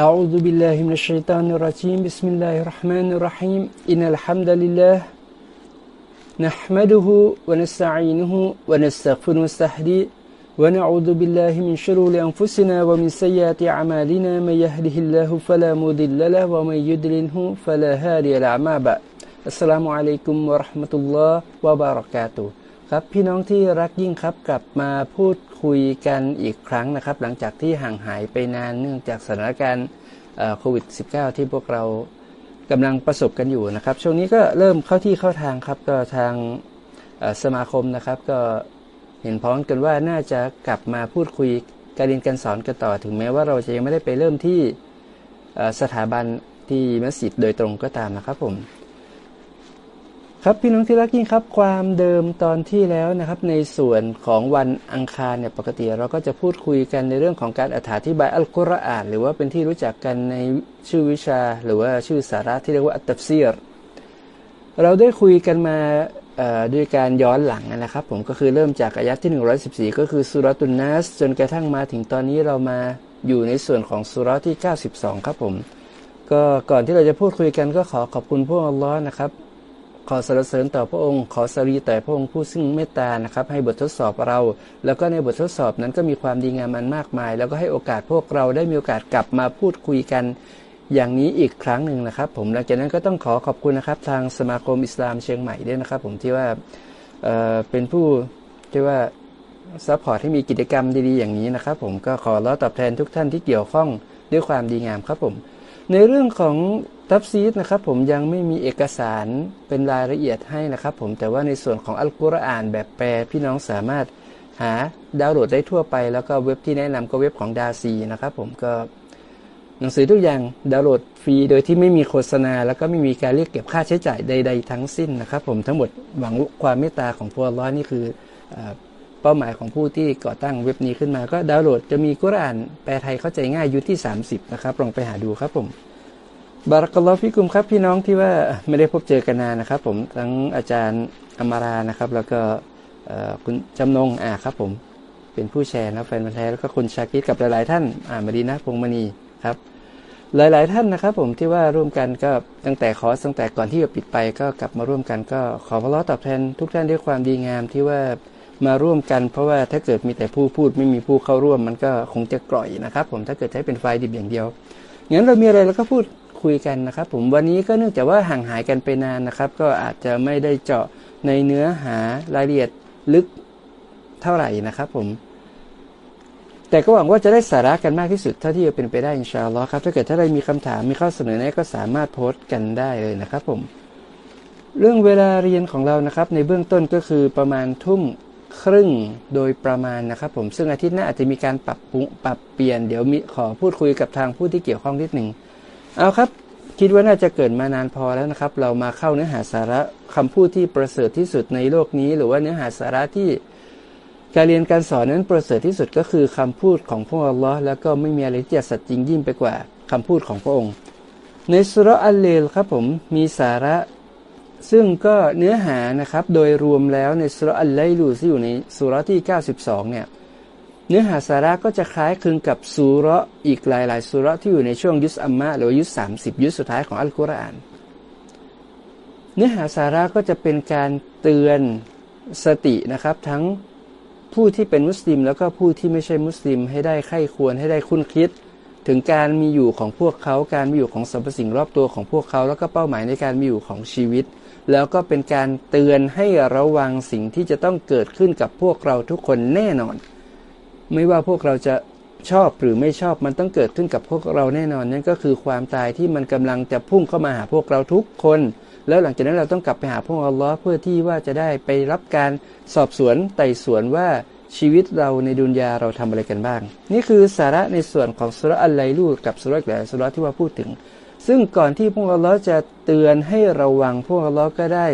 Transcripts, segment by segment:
أعوذ بالله من الشيطان الرجيم. بسم الله الرحمن الرحيم. إن الحمد لله نحمده ونستعينه ونستغفر ونستهدي ونعوذ بالله من شرور أنفسنا ومن سيئات أعمالنا. من يهده الله فلا مضل له ومن يضلله فلا هادي له. أما بعد السلام عليكم ورحمة الله وبركاته. ครับพี่น้องที่รักยิ่งครับกลับมาพูดคุยกันอีกครั้งนะครับ หลังจากที่ห่างหายไปนานเนื่องจากสถานการณ์โควิด -19 ที่พวกเรากำลังประสบกันอยู่นะครับ ช่วงนี้ก็เริ่มเข้าที่เข้าทางครับก็ทางสมาคมนะครับ ก็เห็นพ้องกันว่าน่าจะกลับมาพูดคุยการเรียนการสอนกันต่อ ถึงแม้ว่าเราจะยังไม่ได้ไปเริ่มที่สถาบันที่มัสยิดโดยตรงก็ตามนะครับผม ครับพี่น้องที่รักยิ่งครับความเดิมตอนที่แล้วนะครับ ในส่วนของวันอังคารเนี่ยปกติเราก็จะพูดคุยกันในเรื่องของการอธิบายอัลกุรอาน หรือว่าเป็นที่รู้จักกันในชื่อวิชา หรือว่าชื่อสาระที่เรียกว่าอัตตัฟซีรเราได้คุยกันมาด้วยการย้อนหลังนะครับ ผมก็คือเริ่มจากอายะที่ 114 ก็คือสุรตุนนัสจนกระทั่งมาถึงตอนนี้เรามาอยู่ในส่วนของสุรที่ 92 ครับผม ก็ก่อนที่เราจะพูดคุยกันก็ขอขอบคุณพระองค์อัลลอฮ์นะครับ ขอสรรเสริญต่อพระองค์ ขอสดุดีแต่พระองค์ผู้ซึ่งเมตตานะครับ ให้บททดสอบเรา แล้วก็ในบททดสอบนั้นก็มีความดีงามอันมากมาย แล้วก็ให้โอกาสพวกเราได้มีโอกาสกลับมาพูดคุยกันอย่างนี้อีกครั้งหนึ่งนะครับ ผมหลังจากนั้นก็ต้องขอขอบคุณนะครับ ทางสมาคมอิสลามเชียงใหม่ด้วยนะครับ ผมที่ว่าเป็นผู้ที่ว่า support ให้มีกิจกรรมดีๆอย่างนี้นะครับ ผมก็ขออัลลอฮ์ตอบแทนทุกท่านที่เกี่ยวข้องด้วยความดีงามครับผม ในเรื่องของ ทับซีดนะครับผมยังไม่มีเอกสารเป็นรายละเอียดให้นะครับผมแต่ว่าในส่วนของอัลกุรอานแบบแปลพี่น้องสามารถหาดาวน์โหลดได้ทั่วไป แล้วก็เว็บที่แนะนำก็เว็บของดาซีนะครับผมก็หนังสือทุกอย่างดาวน์โหลดฟรีโดยที่ไม่มีโฆษณา แล้วก็ไม่มีการเรียกเก็บค่าใช้จ่ายใด ๆ ทั้งสิ้นนะครับผมทั้งหมดหวังความเมตตาของพวกร้อยนี่คือเป้าหมายของผู้ที่ก่อตั้งเว็บนี้ขึ้นมา ก็ดาวน์โหลดจะมีกุรอานแปลไทยเข้าใจง่ายอยู่ที่ 30 นะครับลองไปหาดูครับผม บารักลอฟิกุมครับพี่น้องที่ว่าไม่ได้พบเจอกันนานนะครับ ผมทั้งอาจารย์อมารานะครับ แล้วก็คุณจำนงอ่าครับ ผมเป็นผู้แชร์นะแฟนพันธ์แท้แล้วก็คุณชาคิดกับหลาย ๆ ท่านอ่ามาดีนะพงมณีครับ หลาย ๆ ท่านนะครับ ผมที่ว่าร่วมกันก็ตั้งแต่ขอตั้งแต่ก่อนที่จะปิดไปก็กลับมาร่วมกันก็ขอพระลอตอบแทนทุกท่านด้วยความดีงามที่ว่ามาร่วมกันเพราะว่าถ้าเกิดมีแต่ผู้พูดไม่มีผู้เข้าร่วมมันก็คงจะกร่อยนะครับ ผมถ้าเกิดใช้เป็นไฟดิบอย่างเดียวงั้นเรามีอะไรเราก็พูด คุยกันนะครับ ผมวันนี้ก็เนื่องจากว่าห่างหายกันไปนานนะครับ ก็อาจจะไม่ได้เจาะในเนื้อหารายละเอียดลึกเท่าไหร่นะครับ ผม แต่ก็หวังว่าจะได้สาระกันมากที่สุดเท่าที่จะเป็นไปได้อินชาอัลลอฮ์ครับถ้าเกิดถ้าใครมีคำถามมีข้อเสนอแนะก็สามารถโพสต์กันได้เลยนะครับ ผม เรื่องเวลาเรียนของเรานะครับ ในเบื้องต้นก็คือประมาณทุ่มครึ่งโดยประมาณนะครับ ผมซึ่งอาทิตย์หน้าอาจจะมีการปรับปรุงปรับเปลี่ยนเดี๋ยวมีขอพูดคุยกับทางผู้ที่เกี่ยวข้องนิดหนึ่ง เอาครับ คิดว่าน่าจะเกิดมานานพอแล้วนะครับ เรามาเข้าเนื้อหาสาระคำพูดที่ประเสริฐที่สุดในโลกนี้ หรือว่าเนื้อหาสาระที่การเรียนการสอนนั้นประเสริฐที่สุดก็คือคำพูดของพระองค์ละแล้วก็ไม่มีอะไรที่จะสัจจริงยิ่งไปกว่าคำพูดของพระองค์ ในสุรอัลเลลครับผมมีสาระซึ่งก็เนื้อหานะครับโดยรวมแล้วในสุรอัลไลลูที่อยู่ในสุรที่ 92เนี่ย เนื้อหาสาระก็จะคล้ายคลึงกับสุระอีกหลายๆสุระที่อยู่ในช่วงยุสอัมมาหรือยุสสามสิบยุสสุดท้ายของอัลกุรอาน เนื้อหาสาระก็จะเป็นการเตือนสตินะครับ ทั้งผู้ที่เป็นมุสลิม แล้วก็ผู้ที่ไม่ใช่มุสลิมให้ได้ไข้ควรให้ได้คุ้นคิด ถึงการมีอยู่ของพวกเขาการมีอยู่ของสรรพสิ่งรอบตัวของพวกเขา แล้วก็เป้าหมายในการมีอยู่ของชีวิต แล้วก็เป็นการเตือนให้ระวังสิ่งที่จะต้องเกิดขึ้นกับพวกเราทุกคนแน่นอน ไม่ว่าพวกเราจะชอบหรือไม่ชอบมันต้องเกิดขึ้นกับพวกเราแน่นอนนั่นก็คือความตายที่มันกำลังจะพุ่งเข้ามาหาพวกเราทุกคน แล้วหลังจากนั้นเราต้องกลับไปหาพวกอัลลอฮ์เพื่อที่ว่าจะได้ไปรับการสอบสวนไต่สวนว่าชีวิตเราในดุนยาเราทำอะไรกันบ้าง นี่คือสาระในส่วนของสุรอัลไลลูกับสุรแหลสุรที่ว่าพูดถึง ซึ่งก่อนที่พวกอัลลอฮ์จะเตือนให้ระวังพวกอัลลอฮ์ก็ได้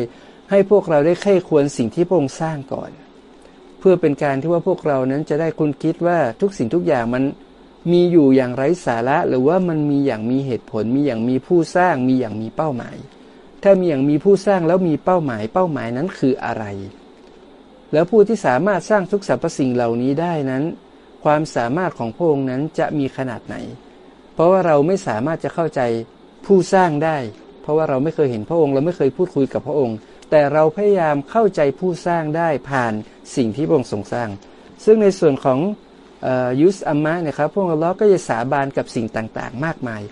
ให้พวกเราได้ไข้ควรสิ่งที่พระองค์สร้างก่อน พื่อเป็นการที่ว่าพวกเรานั้นจะได้คุณคิดว่าทุกสิ่งทุกอย่างมันมีอยู่อย่างไร้สาระ หรือว่ามันมีอย่างมีเหตุผล มีอย่างมีผู้สร้าง มีอย่างมีเป้าหมาย ถ้ามีอย่างมีผู้สร้างแล้วมีเป้าหมาย เป้าหมายนั้นคืออะไร แล้วผู้ที่สามารถสร้างทุกสรรพสิ่งเหล่านี้ได้นั้น ความสามารถของพระองค์นั้นจะมีขนาดไหน เพราะว่าเราไม่สามารถจะเข้าใจผู้สร้างได้ เพราะว่าเราไม่เคยเห็นพระองค์ เราไม่เคยพูดคุยกับพระองค์ แต่เราพยายามเข้าใจผู้สร้างได้ผ่านสิ่งที่พระองค์ทรงสร้าง ซึ่งในส่วนของยุสอัมมะเนี่ยครับพวกเราก็จะสาบานกับสิ่งต่างๆ มากมาย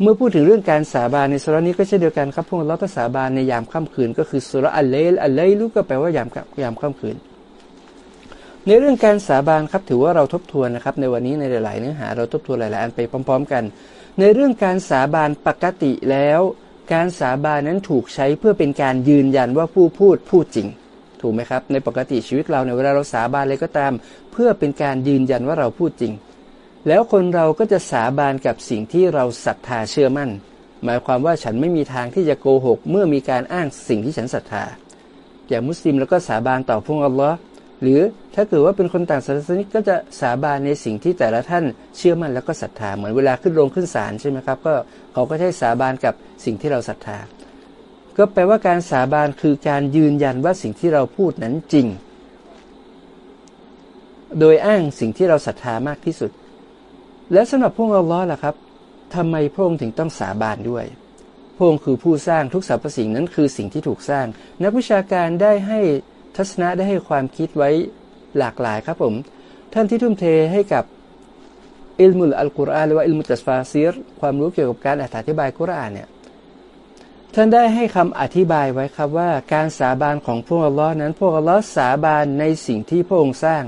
เมื่อพูดถึงเรื่องการสาบานในสุรานี้ก็เช่นเดียวกันครับพวกเราก็สาบานในยามค่ำคืน ก็คือสุรอัลเลลอัลเลลูก็แปลว่ายามยามค่ำคืน ในเรื่องการสาบานครับถือว่าเราทบทวนนะครับ ในวันนี้ในหลาย ๆ เนื้อหาเราทบทวนหลาย ๆ อันไปพร้อม ๆ กัน ในเรื่องการสาบานปกติแล้ว การสาบานนั้นถูกใช้เพื่อเป็นการยืนยันว่าผู้พูดพูดจริง ถูกไหมครับ ในปกติชีวิตเราในเวลาเราสาบานอะไรก็ตาม เพื่อเป็นการยืนยันว่าเราพูดจริง แล้วคนเราก็จะสาบานกับสิ่งที่เราศรัทธาเชื่อมั่น หมายความว่าฉันไม่มีทางที่จะโกหก เมื่อมีการอ้างสิ่งที่ฉันศรัทธาอย่างมุสลิมแล้วก็สาบานต่อพระอัลลอฮ์ หรือถ้าเกิดว่าเป็นคนต่างศาสนาก็จะสาบานในสิ่งที่แต่ละท่านเชื่อมั่นแล้วก็ศรัทธาเหมือนเวลาขึ้นโรงขึ้นศาลใช่ไหมครับก็เขาก็ใช้สาบานกับสิ่งที่เราศรัทธา ก็แปลว่าการสาบานคือการยืนยันว่าสิ่งที่เราพูดนั้นจริง โดยอ้างสิ่งที่เราศรัทธามากที่สุด และสำหรับพวกเราล้อล่ะครับทำไมพระองค์ถึงต้องสาบานด้วยพระองค์คือผู้สร้างทุกสรรพสิ่งนั้นคือสิ่งที่ถูกสร้าง นักวิชาการได้ให้ ทัศนะได้ให้ความคิดไว้หลากหลายครับผม ท่านที่ทุ่มเทให้กับอิลมุลอัลกุรอานหรือว่าอิลมุตัสฟาซีรความรู้เกี่ยวกับการอธิบายกุรอานเนี่ยท่านได้ให้คำอธิบายไว้ครับว่าการสาบานของพวกอัลลอฮ์นั้น พวกอัลลอฮ์สาบานในสิ่งที่พระองค์สร้าง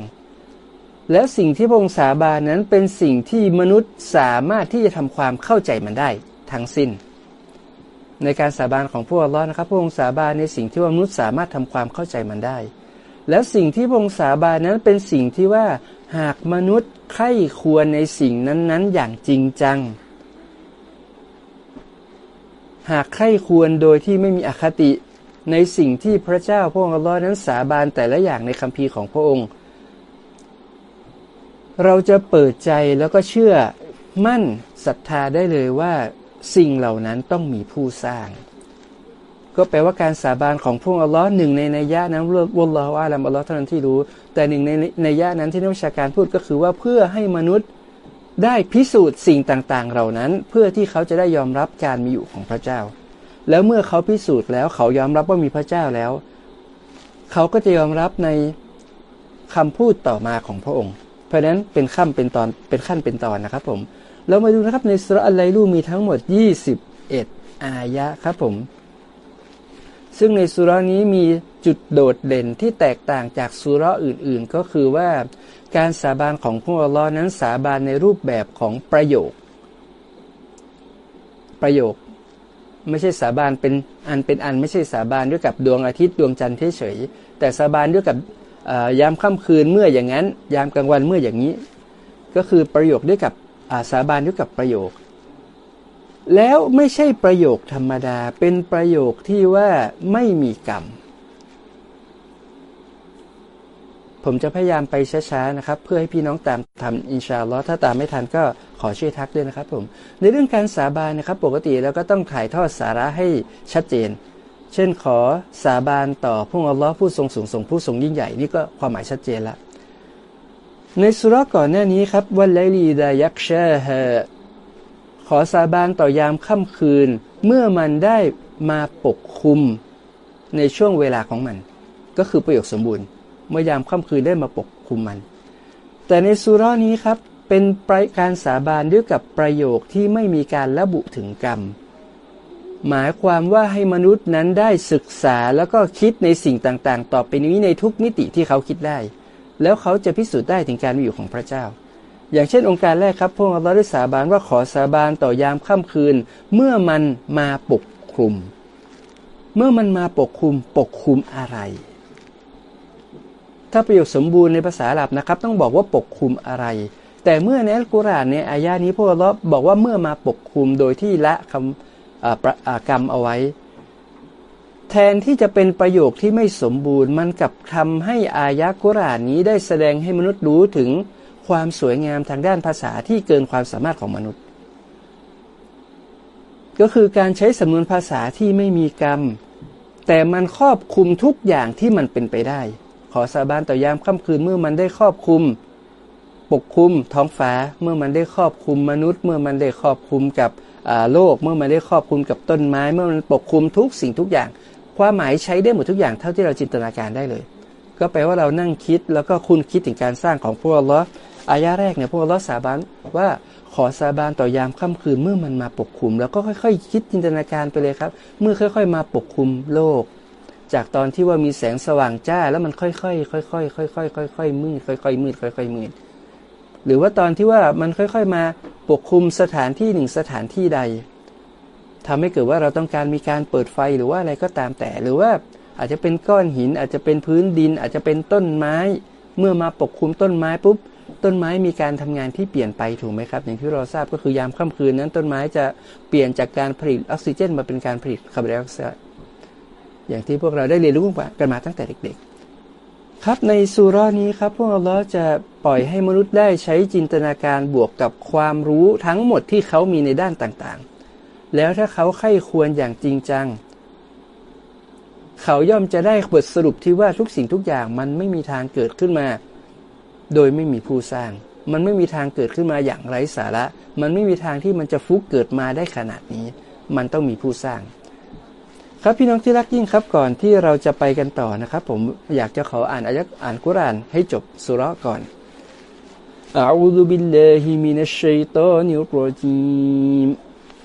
และสิ่งที่พระองค์สาบานนั้นเป็นสิ่งที่มนุษย์สามารถที่จะทำความเข้าใจมันได้ทั้งสิ้น ในการสาบานของพวกอัลลอฮ์นะครับพระองค์สาบานในสิ่งที่มนุษย์สามารถทำความเข้าใจมันได้ แล้วสิ่งที่พระองค์สาบานนั้นเป็นสิ่งที่ว่าหากมนุษย์ใคร่ควรในสิ่งนั้นๆ อย่างจริงจัง หากใคร่ควรโดยที่ไม่มีอคติในสิ่งที่พระเจ้าพระองค์อัลลอฮ์นั้นสาบานแต่ละอย่างในคัมภีร์ของพระองค์ เราจะเปิดใจแล้วก็เชื่อมั่นศรัทธาได้เลยว่า สิ่งเหล่านั้นต้องมีผู้สร้าง ก็แปลว่าการสาบานของพระองค์อัลลอฮ์หนึ่งในในยะนั้นวัลลอฮ์อาลัมอัลลอฮ์เท่านั้นที่รู้ แต่หนึ่งในในยะนั้นที่นักวิชาการพูดก็คือว่าเพื่อให้มนุษย์ได้พิสูจน์สิ่งต่างๆ เหล่านั้น เพื่อที่เขาจะได้ยอมรับการมีอยู่ของพระเจ้า แล้วเมื่อเขาพิสูจน์แล้วเขายอมรับว่ามีพระเจ้าแล้ว เขาก็จะยอมรับในคำพูดต่อมาของพระองค์ เพราะนั้นเป็นขั้นเป็นตอนเป็นขั้นเป็นตอนนะครับผม เรามาดูนะครับในสุรอัลไลลูมีทั้งหมด 21 อายะครับผม ซึ่งในสุรานี้มีจุดโดดเด่นที่แตกต่างจากสุราอื่นๆ ก็คือว่าการสาบานของพระอัลลอฮ์นั้นสาบานในรูปแบบของประโยค ประโยคไม่ใช่สาบานเป็นอันเป็นอันไม่ใช่สาบานด้วยกับดวงอาทิตย์ดวงจันทร์เฉยแต่สาบานด้วยกับยามค่ำคืนเมื่ออย่างนั้น ยามกลางวันเมื่ออย่างนี้ ก็คือประโยคด้วยกับ สาบานด้วยกับประโยค แล้วไม่ใช่ประโยคธรรมดา เป็นประโยคที่ว่าไม่มีกรรม ผมจะพยายามไปช้าๆนะครับ เพื่อให้พี่น้องตามทำอินชาอัลลอฮ์ถ้าตามไม่ทันก็ขอช่วยทักด้วยนะครับผม ในเรื่องการสาบานนะครับ ปกติแล้วก็ต้องถ่ายทอดสาระให้ชัดเจนเช่นขอสาบานต่อพระอัลลอฮ์ผู้ทรงสูงส่งผู้ทรงยิ่งใหญ่ นี่ก็ความหมายชัดเจนละ ในสุรก่อนหน้านี้ครับวันไลลีดายักชาฮขอสาบานต่อยามค่ำคืน เมื่อมันได้มาปกคุมในช่วงเวลาของมัน ก็คือประโยคสมบูรณ์ เมื่อยามค่ำคืนได้มาปกคุมมัน แต่ในสุรานี้ครับเป็นการสาบานด้วยกับประโยคที่ไม่มีการระบุถึงกรรม หมายความว่าให้มนุษย์นั้นได้ศึกษาแล้วก็คิดในสิ่งต่างๆ ต่อไปนี้ในทุกมิติที่เขาคิดได้ แล้วเขาจะพิสูจน์ได้ถึงการมีอยู่ของพระเจ้า อย่างเช่นองค์การแรกครับพวกเราได้สาบานว่าขอสาบานต่อยามค่ำคืน เมื่อมันมาปกคลุม เมื่อมันมาปกคลุมปกคลุมอะไร ถ้าประโยคสมบูรณ์ในภาษาอาหรับนะครับ ต้องบอกว่าปกคลุมอะไร แต่เมื่อในอัลกุรอานในอายานี้พวกเราบอกว่าเมื่อมาปกคลุมโดยที่ละคำกรรมเอาไว้ แทนที่จะเป็นประโยคที่ไม่สมบูรณ์ มันกลับทำให้อายะกุรานนี้ได้แสดงให้มนุษย์รู้ถึงความสวยงามทางด้านภาษาที่เกินความสามารถของมนุษย์ ก็คือการใช้สำนวนภาษาที่ไม่มีกรรม แต่มันครอบคุมทุกอย่างที่มันเป็นไปได้ ขอสาบานต่อยามค่ำคืนเมื่อมันได้ครอบคุม ปกคลุมท้องฟ้าเมื่อมันได้ครอบคลุมมนุษย์ เมื่อมันได้ครอบคลุมกับโลกเมื่อมันได้ครอบคลุมกับต้นไม้ เมื่อมันปกคลุมทุกสิ่งทุกอย่าง ความหมายใช้ได้หมดทุกอย่างเท่าที่เราจินตนาการได้เลย ก็แปลว่าเรานั่งคิดแล้วก็คุณคิดถึงการสร้างของพวกเราอายะแรกเนี่ยพวกเราสาบานว่าขอสาบานต่อยามค่ำคืนเมื่อมันมาปกคลุม แล้วก็ค่อยๆ คิดจินตนาการไปเลยครับ เมื่อค่อย ๆ มาปกคลุมโลก จากตอนที่ว่ามีแสงสว่างจ้า แล้วมันค่อยๆค่อยๆค่อยๆค่อยๆมืดค่อยๆมืดค่อยๆมืดหรือว่าตอนที่ว่ามันค่อย ๆ มาปกคลุมสถานที่หนึ่งสถานที่ใด ทำให้เกิดว่าเราต้องการมีการเปิดไฟหรือว่าอะไรก็ตามแต่ หรือว่าอาจจะเป็นก้อนหินอาจจะเป็นพื้นดิน อาจจะเป็นต้นไม้ เมื่อมาปกคลุมต้นไม้ปุ๊บต้นไม้มีการทำงานที่เปลี่ยนไปถูกไหมครับ อย่างที่เราทราบก็คือยามค่ำคืนนั้น ต้นไม้จะเปลี่ยนจากการผลิตออกซิเจน มาเป็นการผลิตคาร์บอนไดออกไซด์อย่างที่พวกเราได้เรียนรู้กันมาตั้งแต่เด็ก ๆ ครับในสุรานี้ครับพวกเราจะปล่อยให้มนุษย์ได้ใช้จินตนาการบวกกับความรู้ทั้งหมดที่เขามีในด้านต่างๆ แล้วถ้าเขาไข้ควรอย่างจริงจัง เขาย่อมจะได้บทสรุปที่ว่าทุกสิ่งทุกอย่างมันไม่มีทางเกิดขึ้นมาโดยไม่มีผู้สร้าง มันไม่มีทางเกิดขึ้นมาอย่างไร้สาระ มันไม่มีทางที่มันจะฟุกเกิดมาได้ขนาดนี้ มันต้องมีผู้สร้าง ครับพี่น้องที่รักยิ่งครับก่อนที่เราจะไปกันต่อนะครับ ผมอยากจะขออ่านอายะอ่านกุรานให้จบสุรก่อน أعوذ بالله من الشيطان الرجيم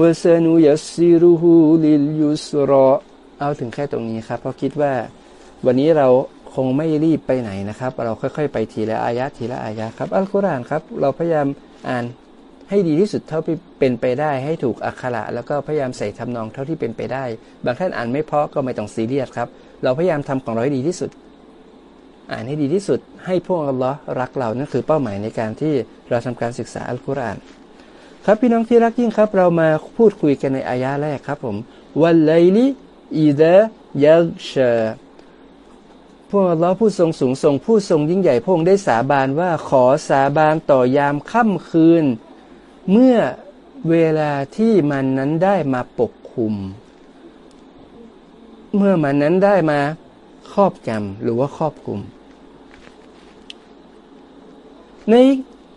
วสนุยัสซิรุฮูลิยุสรอเอาถึงแค่ตรงนี้ครับ เพราะคิดว่าวันนี้เราคงไม่รีบไปไหนนะครับ เราค่อยๆ ไปทีละอายะทีละอายะครับ อัลกุรอานครับ เราพยายามอ่านให้ดีที่สุดเท่าที่เป็นไปได้ ให้ถูกอักขระแล้วก็พยายามใส่ทำนองเท่าที่เป็นไปได้ บางท่านอ่านไม่เพาะก็ไม่ต้องซีเรียสครับ เราพยายามทำของเราให้ดีที่สุด อ่านให้ดีที่สุด ให้พวกอัลลอฮ์รักเรานั่นคือเป้าหมายในการที่เราทำการศึกษาอัลกุรอาน ครับพี่น้องที่รักยิ่งครับ เรามาพูดคุยกันในอายะแรกครับผมวันไลลิอีดยักชพวกเราผู้ทรงสูงทรงผู้ทรงยิ่งใหญ่พระองค์ได้สาบานว่าขอสาบานต่อยามค่ำคืน เมื่อเวลาที่มันนั้นได้มาปกคุม เมื่อมันนั้นได้มาครอบจำหรือว่าครอบคุม ใน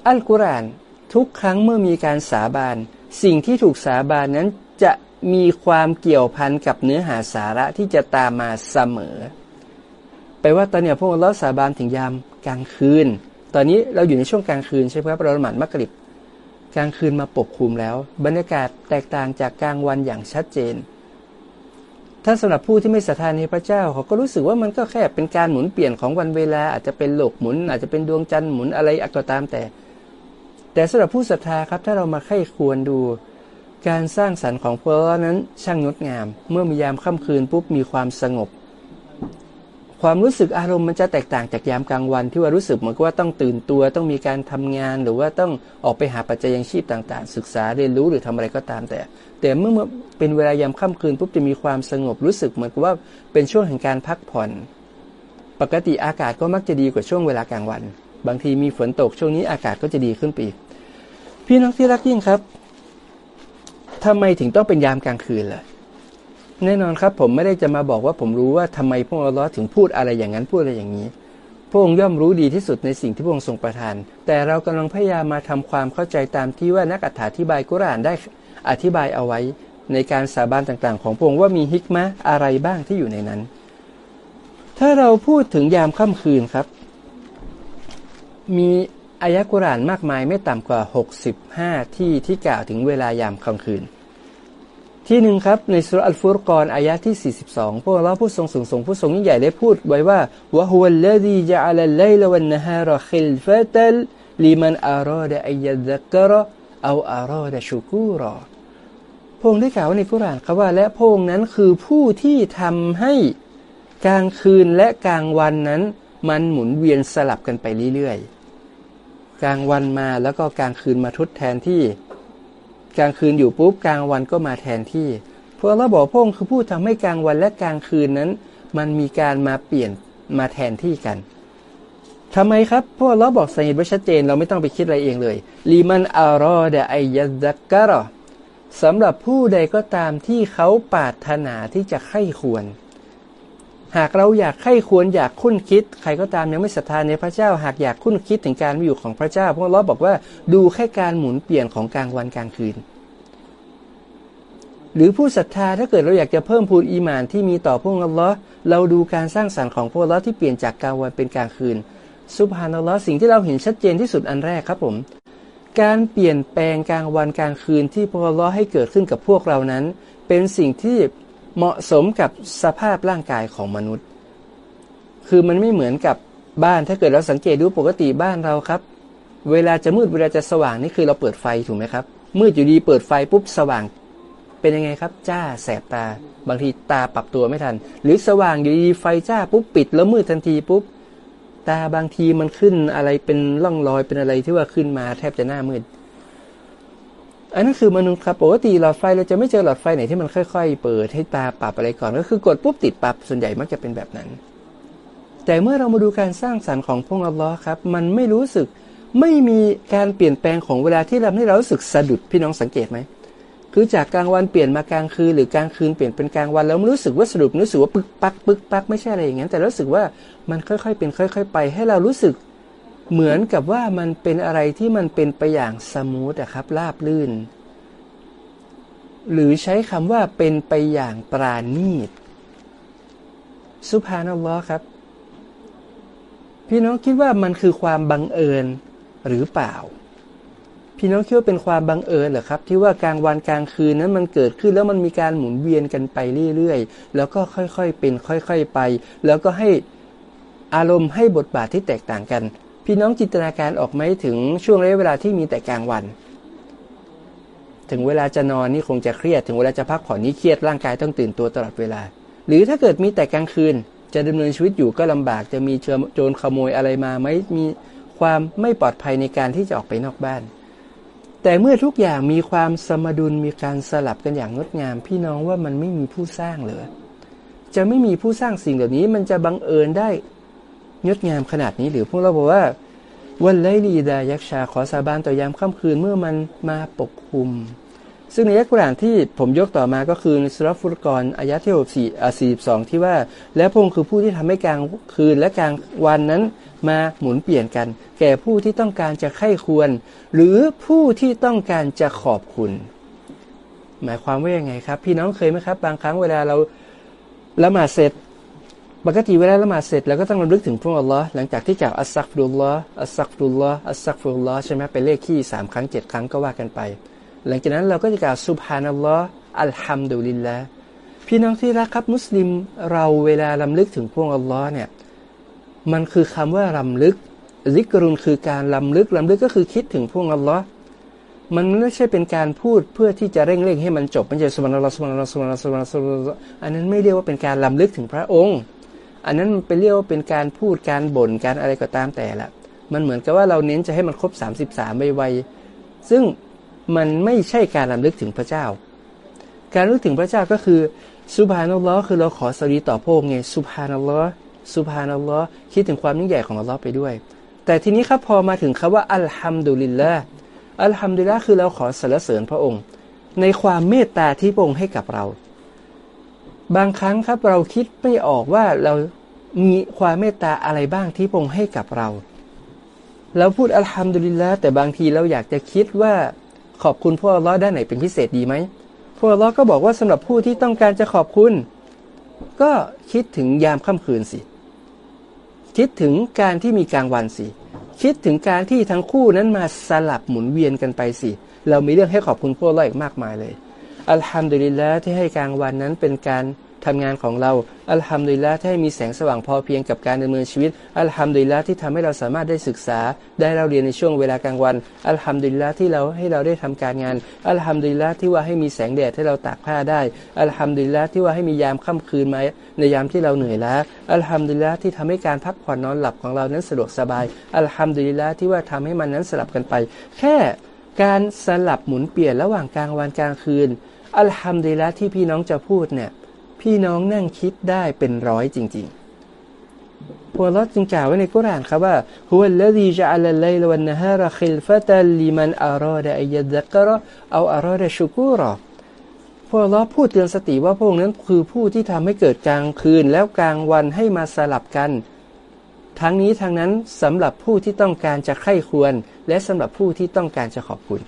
อัลกุรอาน ทุกครั้งเมื่อมีการสาบาน สิ่งที่ถูกสาบานนั้นจะมีความเกี่ยวพันกับเนื้อหาสาระที่จะตามมาเสมอแปลว่าตอนนี้พวกเราสาบานถึงยามกลางคืน ตอนนี้เราอยู่ในช่วงกลางคืนใช่ไหมครับเราละหมาดมักริบกลางคืนมาปกคลุมแล้ว บรรยากาศแตกต่างจากกลางวันอย่างชัดเจน ถ้าสำหรับผู้ที่ไม่ศรัทธาในพระเจ้าเขาก็รู้สึกว่ามันก็แค่เป็นการหมุนเปลี่ยนของวันเวลาอาจจะเป็นโลกหมุน อาจจะเป็นดวงจันทร์หมุนอะไรก็ตามแต่ แต่สำหรับผู้ศรัทธาครับถ้าเรามาไข้ควรดู การสร้างสรรค์ของพรานั้นช่างงดงาม เมื่อมียามค่ำคืนปุ๊บมีความสงบ ความรู้สึกอารมณ์มันจะแตกต่างจากยามกลางวัน ที่ว่ารู้สึกเหมือนกับว่าต้องตื่นตัวต้องมีการทำงาน หรือว่าต้องออกไปหาปัจจัยยังชีพต่าง ๆ ศึกษาเรียนรู้หรือทำอะไรก็ตามแต่ แต่เมื่อเป็นเวลายามค่ำคืนปุ๊บจะมีความสงบรู้สึกเหมือนกับว่าเป็นช่วงแห่งการพักผ่อน ปกติอากาศก็มักจะดีกว่าช่วงเวลากลางวัน บางทีมีฝนตกช่วงนี้อากาศก็จะดีขึ้นปีพี่น้องที่รักยิ่งครับทำไมถึงต้องเป็นยามกลางคืนล่ะแน่นอนครับ ผมไม่ได้จะมาบอกว่าผมรู้ว่าทำไมพระองค์อัลลอฮ์ถึงพูดอะไรอย่างนั้นพูดอะไรอย่างนี้ พระองค์ย่อมรู้ดีที่สุดในสิ่งที่พระองค์ทรงประทาน แต่เรากำลังพยายามมาทำความเข้าใจตามที่ว่านักอธิบายกุรานได้อธิบายเอาไว้ในการสาบานต่างๆ ของพระองค์ว่ามีฮิกมะอะไรบ้างที่อยู่ในนั้น ถ้าเราพูดถึงยามค่ำคืนครับ มีอายะกุรานมากมายไม่ต่ำกว่า 65 ที่ที่กล่าวถึงเวลายามค่ำคืน ที่หนึ่งครับในสุรอัลฟุรกอนอายะที่ 42 พวกเราผู้ทรงสูงส่งผู้ทรงยิ่งใหญ่ได้พูดไว้ว่าวะฮุวัลลดีจะอัลไลลวันนฮารคิลฟะตัลลิมันอารอดะอัยยักรเอาอารอดะชูกูรอพงได้กล่าวในกุรานครับว่าและพงนั้นคือผู้ที่ทำให้กลางคืนและกลางวันนั้น มันหมุนเวียนสลับกันไปเรื่อยๆ กลางวันมาแล้วก็กลางคืนมาทดแทนที่ กลางคืนอยู่ปุ๊บกลางวันก็มาแทนที่พระเราบอกพงคือผู้ทำให้กลางวันและกลางคืนนั้น มันมีการมาเปลี่ยนมาแทนที่กันทำไมครับพวกเราบอกสาเหตุไว้ชัดเจน เราไม่ต้องไปคิดอะไรเองเลยลีมันอารอดะไอยัซักกะรอสำหรับผู้ใดก็ตามที่เขาปรารถนาที่จะไข้ควร หากเราอยากไข้ควรอยากคุ้นคิด ใครก็ตามยังไม่ศรัทธาในพระเจ้า หากอยากคุ้นคิดถึงการมีอยู่ของพระเจ้าพวกเราบอกว่าดูแค่การหมุนเปลี่ยนของกลางวันกลางคืน หรือผู้ศรัทธาถ้าเกิดเราอยากจะเพิ่มพูนอีมานที่มีต่อพวกอัลลอเราดูการสร้างสรรค์ของพวกเราที่เปลี่ยนจากกลางวันเป็นกลางคืนสุภานัลลอฮ์สิ่งที่เราเห็นชัดเจนที่สุดอันแรกครับผม การเปลี่ยนแปลงกลางวันกลางคืนที่พระล้อให้เกิดขึ้นกับพวกเรานั้น เป็นสิ่งที่ เหมาะสมกับสภาพร่างกายของมนุษย์ คือมันไม่เหมือนกับบ้านถ้าเกิดเราสังเกตดูปกติบ้านเราครับ เวลาจะมืดเวลาจะสว่างนี่คือเราเปิดไฟถูกไหมครับ มืดอยู่ดีเปิดไฟปุ๊บสว่าง เป็นยังไงครับ จ้าแสบตา บางทีตาปรับตัวไม่ทัน หรือสว่างอยู่ดีไฟจ้าปุ๊บปิดแล้วมืดทันทีปุ๊บตาบางทีมันขึ้นอะไรเป็นร่องรอยเป็นอะไรที่ว่าขึ้นมาแทบจะหน้ามืด อันนั้นคือมนุษย์ครับปกติหลอดไฟเราจะไม่เจอหลอดไฟไหนที่มันค่อย ๆ เปิดให้ตาปรับอะไรก่อนก็คือกดปุ๊บติดปรับส่วนใหญ่มักจะเป็นแบบนั้น แต่เมื่อเรามาดูการสร้างสรรค์ของพงอัลลอฮ์ครับ มันไม่รู้สึกไม่มีการเปลี่ยนแปลงของเวลาที่ทำให้เรารู้สึกสะดุดพี่น้องสังเกตไหมคือจากกลางวันเปลี่ยนมากลางคืนหรือกลางคืนเปลี่ยนเป็นกลางวันแล้วรู้สึกว่าสรุปรู้สึกว่าปึกปักปึกปักไม่ใช่อะไรอย่างนั้นแต่รู้สึกว่ามันค่อยๆเป็นค่อย ๆ ไป ให้เรารู้สึก เหมือนกับว่ามันเป็นอะไรที่มันเป็นไปอย่างสมูทอะครับราบลื่น หรือใช้คำว่าเป็นไปอย่างปราณีตสุภานัลลอครับ พี่น้องคิดว่ามันคือความบังเอิญหรือเปล่า พี่น้องคิดว่าเป็นความบังเอิญเหรอครับ ที่ว่ากลางวันกลางคืนนั้นมันเกิดขึ้นแล้วมันมีการหมุนเวียนกันไปเรื่อยๆ แล้วก็ค่อยๆเป็นค่อย ๆไป แล้วก็ให้อารมณ์ให้บทบาทที่แตกต่างกัน พี่น้องจินตนาการออกไหมถึงช่วงระยะเวลาที่มีแต่กลางวัน ถึงเวลาจะนอนนี่คงจะเครียด ถึงเวลาจะพักผ่อนนี่เครียดร่างกายต้องตื่นตัวตลอดเวลา หรือถ้าเกิดมีแต่กลางคืน จะดำเนินชีวิตอยู่ก็ลำบากจะมีเชื้อโจรขโมยอะไรมาไหมมีความไม่ปลอดภัยในการที่จะออกไปนอกบ้าน แต่เมื่อทุกอย่างมีความสมดุลมีการสลับกันอย่างงดงาม พี่น้องว่ามันไม่มีผู้สร้างเลยจะไม่มีผู้สร้างสิ่งเหล่านี้มันจะบังเอิญได้ งดงามขนาดนี้หรือพวกเราบอกว่าวันไลลีดายักชาขอสาบานต่อยามค่ำคืนเมื่อมันมาปกคลุม ซึ่งในยักษ์กุรานที่ผมยกต่อมาก็คือในสุรฟุรกรอายะที่หกสี่สี่สองที่ว่า และพงคือผู้ที่ทำให้กลางคืนและกลางวันนั้นมาหมุนเปลี่ยนกัน แก่ผู้ที่ต้องการจะไข้ควร หรือผู้ที่ต้องการจะขอบคุณ หมายความว่ายังไงครับ พี่น้องเคยไหมครับ บางครั้งเวลาเราละหมาดเสร็จ ปกติเวลาละหมาดเสร็จเราก็ต้องระลึกถึงพระอัลลอฮ์หลังจากที่กล่าวอัสซักฟุลลอฮ์อัสซักฟุลลอฮ์อัสซักฟุลลอฮ์ใช่ไหมเป็นเลขที่สามครั้งเจ็ดครั้งก็ว่ากันไป หลังจากนั้นเราก็จะกล่าวซุบฮานัลลอฮ์อัลฮัมดุลิลละพี่น้องที่รักครับมุสลิมเราเวลาลำลึกถึงพระอัลลอฮ์เนี่ยมันคือคำว่าลำลึกซิกรุนคือการลำลึกลำลึกก็คือคิดถึงพวกอัลลอฮ์มันไม่ใช่เป็นการพูดเพื่อที่จะเร่งเร่งให้มันจบมันจะสุบานอัลลอฮ์สุบานอัลลอฮ์สุบานอัลลอฮ์สุบานอัลลอฮ์อันนั้นไม่เรียกว่าเป็นการลำลึกถึงพระองค์ อันนั้นเป็นเรียกว่าเป็นการพูดการบ่นการอะไรก็ตามแต่ละ มันเหมือนกับว่าเราเน้นจะให้มันครบ 33ไวๆซึ่งมันไม่ใช่การลำลึกถึงพระเจ้า การลึกถึงพระเจ้าก็คือสุบฮานัลลอฮ์คือเราขอสรีต่อพระองค์ไงสุบฮานัลลอฮ์สุภานัลลอฮ์คิดถึงความยิ่งใหญ่ของอัลลอฮ์ไปด้วย แต่ทีนี้ครับพอมาถึงคำว่าอัลฮัมดุลิลละอัลฮัมดุลิลละคือเราขอสรรเสริญพระองค์ ในความเมตตาที่พระองค์ให้กับเรา บางครั้งครับเราคิดไม่ออกว่าเรามีความเมตตาอะไรบ้างที่พงให้กับเรา เราพูดอัลฮัมดุลิลละแต่บางทีเราอยากจะคิดว่าขอบคุณพระอัลลอฮ์ด้านไหนเป็นพิเศษดีไหมพระอัลลอฮ์ก็บอกว่าสำหรับผู้ที่ต้องการจะขอบคุณ ก็คิดถึงยามค่ำคืนสิ คิดถึงการที่มีกลางวันสิ คิดถึงการที่ทั้งคู่นั้นมาสลับหมุนเวียนกันไปสิ เรามีเรื่องให้ขอบคุณพวกเราอีกมากมายเลย อัลฮัมดุลิลละที่ให้กลางวันนั้นเป็นการทำงานของเราอัลฮัมดุลิลละที่ให้มีแสงสว่างพอเพียงกับการดำเนินชีวิตอัลฮัมดุลิลละที่ทำให้เราสามารถได้ศึกษา ได้เราเรียนในช่วงเวลากลางวันอัลฮัมดุลิลละที่เราให้เราได้ทำการงานอัลฮัมดุลิลละที่ว่าให้มีแสงแดดให้เราตากผ้าได้อัลฮัมดุลิลละที่ว่าให้มียามค่ำคืนมาในยามที่เราเหนื่อยล้าอัลฮัมดุลิลละที่ทำให้การพักผ่อนนอนหลับของเรานั้นสะดวกสบายอัลฮัมดุลิลละที่ว่าทำให้มันนั้นสลับกันไป แค่การสลับหมุนเปลี่ยนระหว่างกลางวันกลางคืน อัลฮัมดุลิลละที่พี่น้องจะพูดเนี่ย พี่น้องนั่งคิดได้เป็นร้อยจริงๆพวกเราจึงกล่าวไว้ในกุรานครับว่าฮุวัลลดีจะอัลลัยลวันนฮาระคิลฟะตัลลิมันอารอดะอัยยักระเอาอารอดะชุกูรอพวกเราพูดเตือนสติว่าพวกนั้นคือผู้ที่ทำให้เกิดกลางคืนแล้วกลางวันให้มาสลับกัน ทั้งนี้ทั้งนั้นสำหรับผู้ที่ต้องการจะไข้ควร และสำหรับผู้ที่ต้องการจะขอบคุณ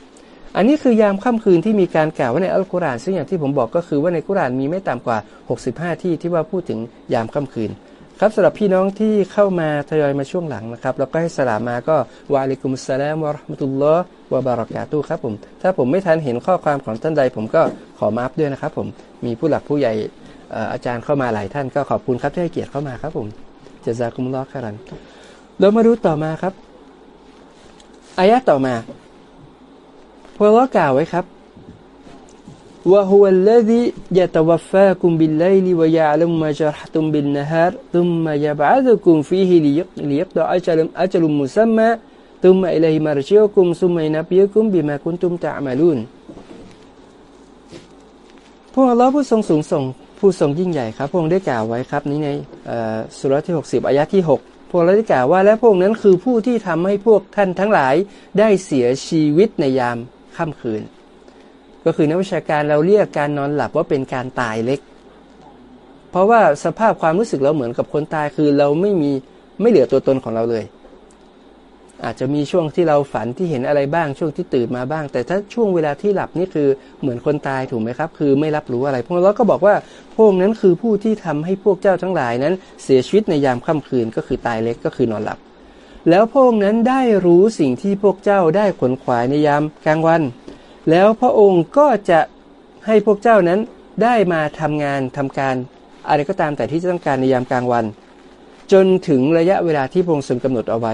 อันนี้คือยามค่ำคืนที่มีการกล่าวไว้ในอัลกุรอานซึ่งอย่างที่ผมบอกก็คือว่าในกุรอานมีไม่ต่ำกว่า 65 ที่ที่ว่าพูดถึงยามค่ำคืนครับสำหรับพี่น้องที่เข้ามาทยอยมาช่วงหลังนะครับ แล้วก็ให้สลามมาก็วะลัยกุมสลามวะราะห์มะตุลลอฮ์วะบารอกาตุครับผม ถ้าผมไม่ทันเห็นข้อความของท่านใด ผมก็ขอมาอัพด้วยนะครับผมมีผู้หลักผู้ใหญ่อาจารย์เข้ามาหลายท่านก็ขอบคุณครับที่ให้เกียรติเข้ามาครับผมจะซากุมลอฮ์คารันเรามาดูต่อมาครับอายะต่อมา พระรากล่าวไว้ครับวะฮุวัลลดียะตวฟฟาคุมบิลไลลิวยาลุมมาจารฮตุมบินนฮารตุมมายะบะดุคุมฟีฮิลิยักลิยักดออัจลุมอัจลุมมุซัมมาตุมมอิลัยมารเชิคุมซุมไมนับเยคุมบิมาคุนตุมตะมาลุนพระอัลลอฮ์ผู้ทรงสูงส่งผู้ทรงยิ่งใหญ่ครับพระองค์ได้กล่าวไว้ครับนี้ในสุรที่ 60อายะที่ 6 พระองค์ได้กล่าวว่าและพระองค์นั้นคือผู้ที่ทำให้พวกท่านทั้งหลายได้เสียชีวิตในยาม ค่ำคืน ก็คือนักวิชาการเราเรียกการนอนหลับว่าเป็นการตายเล็ก เพราะว่าสภาพความรู้สึกเราเหมือนกับคนตายคือเราไม่มีไม่เหลือตัวตนของเราเลย อาจจะมีช่วงที่เราฝันที่เห็นอะไรบ้างช่วงที่ตื่นมาบ้าง แต่ถ้าช่วงเวลาที่หลับนี่คือเหมือนคนตายถูกไหมครับ คือไม่รับรู้อะไรพวกเราก็บอกว่าพวกนั้นคือผู้ที่ทำให้พวกเจ้าทั้งหลายนั้น เสียชีวิตในยามค่ำคืนก็คือตายเล็กก็คือนอนหลับ แล้วพวกนั้นได้รู้สิ่งที่พวกเจ้าได้ขนขวายในยามกลางวัน แล้วพระองค์ก็จะให้พวกเจ้านั้นได้มาทำงานทำการอะไรก็ตามแต่ที่จะต้องการในยามกลางวัน จนถึงระยะเวลาที่พระองค์ทรงกำหนดเอาไว้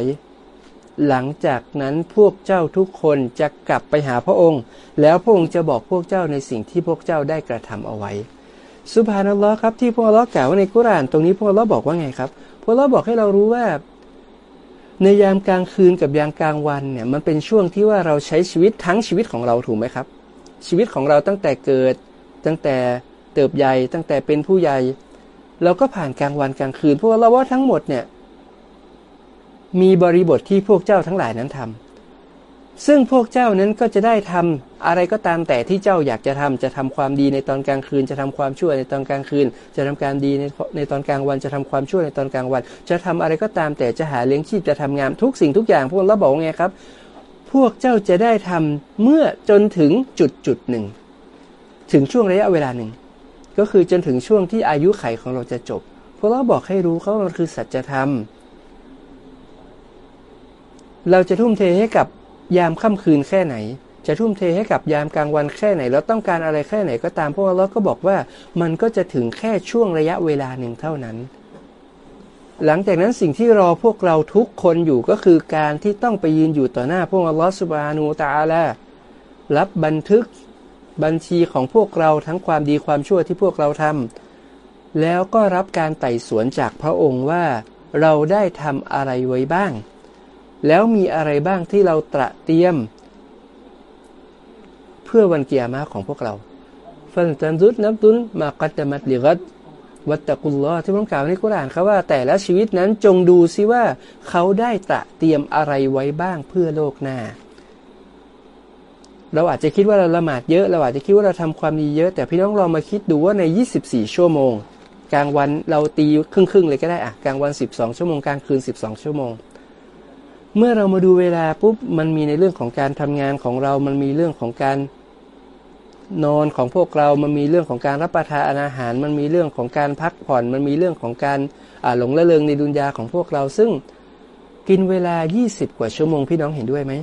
หลังจากนั้นพวกเจ้าทุกคนจะกลับไปหาพระองค์ แล้วพระองค์จะบอกพวกเจ้าในสิ่งที่พวกเจ้าได้กระทำเอาไว้สุภานัลลอฮ์ครับที่พวกเรากล่าวไว้ในกุราน ตรงนี้พวกเราบอกว่าไงครับพวกเราบอกให้เรารู้ว่า ในยามกลางคืนกับยามกลางวันเนี่ยมันเป็นช่วงที่ว่าเราใช้ชีวิตทั้งชีวิตของเราถูกไหมครับ ชีวิตของเราตั้งแต่เกิด ตั้งแต่เติบใหญ่ ตั้งแต่เป็นผู้ใหญ่เราก็ผ่านกลางวันกลางคืน พวกเราว่าทั้งหมดเนี่ยมีบริบทที่พวกเจ้าทั้งหลายนั้นทำ ซึ่งพวกเจ้านั้นก็จะได้ทำอะไรก็ตามแต่ที่เจ้าอยากจะทำจะทำความดีในตอนกลางคืน จะทำความชั่วในตอนกลางคืน จะทำการดีในในตอนกลางวัน จะทำความชั่วในตอนกลางวัน จะทำอะไรก็ตามแต่จะหาเลี้ยงชีพจะทำงานทุกสิ่งทุกอย่างพวกเราบอกไงครับ พวกเจ้าจะได้ทำเมื่อจนถึงจุดจุดหนึ่ง ถึงช่วงระยะเวลาหนึ่ง ก็คือจนถึงช่วงที่อายุไขของเราจะจบ พวกเราบอกให้รู้เขาว่ามันคือสัจธรรมเราจะทุ่มเทให้กับ ยามค่ำคืนแค่ไหน จะทุ่มเทให้กับยามกลางวันแค่ไหนเราต้องการอะไรแค่ไหนก็ตามพวกเราก็บอกว่ามันก็จะถึงแค่ช่วงระยะเวลาหนึ่งเท่านั้น หลังจากนั้นสิ่งที่รอพวกเราทุกคนอยู่ก็คือการที่ต้องไปยืนอยู่ต่อหน้าพวกอัลลอฮฺสุบานูตาลารับบันทึกบัญชีของพวกเราทั้งความดีความชั่วที่พวกเราทำแล้วก็รับการไต่สวนจากพระองค์ว่าเราได้ทำอะไรไว้บ้าง แล้วมีอะไรบ้างที่เราตระเตรียม เพื่อวันเกียรมาของพวกเราฟันตันซุดนับตุนมากัดมัดลิกัดวัตตะกุลลอที่ผมกล่าวในกุรานเขาว่า แต่ละชีวิตนั้นจงดูซิว่า เขาได้ตระเตรียมอะไรไว้บ้างเพื่อโลกหน้า เราอาจจะคิดว่าเราละหมาดเยอะ เราอาจจะคิดว่าเราทำความดีเยอะ แต่พี่น้องลองมาคิดดูว่าใน 24 ชั่วโมง กลางวันเราตีครึ่งๆเลยก็ได้อะกลางวัน 12 ชั่วโมงกลางคืน 12 ชั่วโมง เมื่อเรามาดูเวลาปุ๊บมันมีในเรื่องของการทำงานของเรา มันมีเรื่องของการนอนของพวกเรา มันมีเรื่องของการรับประทานอาหาร มันมีเรื่องของการพักผ่อน มันมีเรื่องของการหลงละเลงในดุนยาของพวกเรา ซึ่งกินเวลา 20 กว่าชั่วโมงพี่น้องเห็นด้วยไหม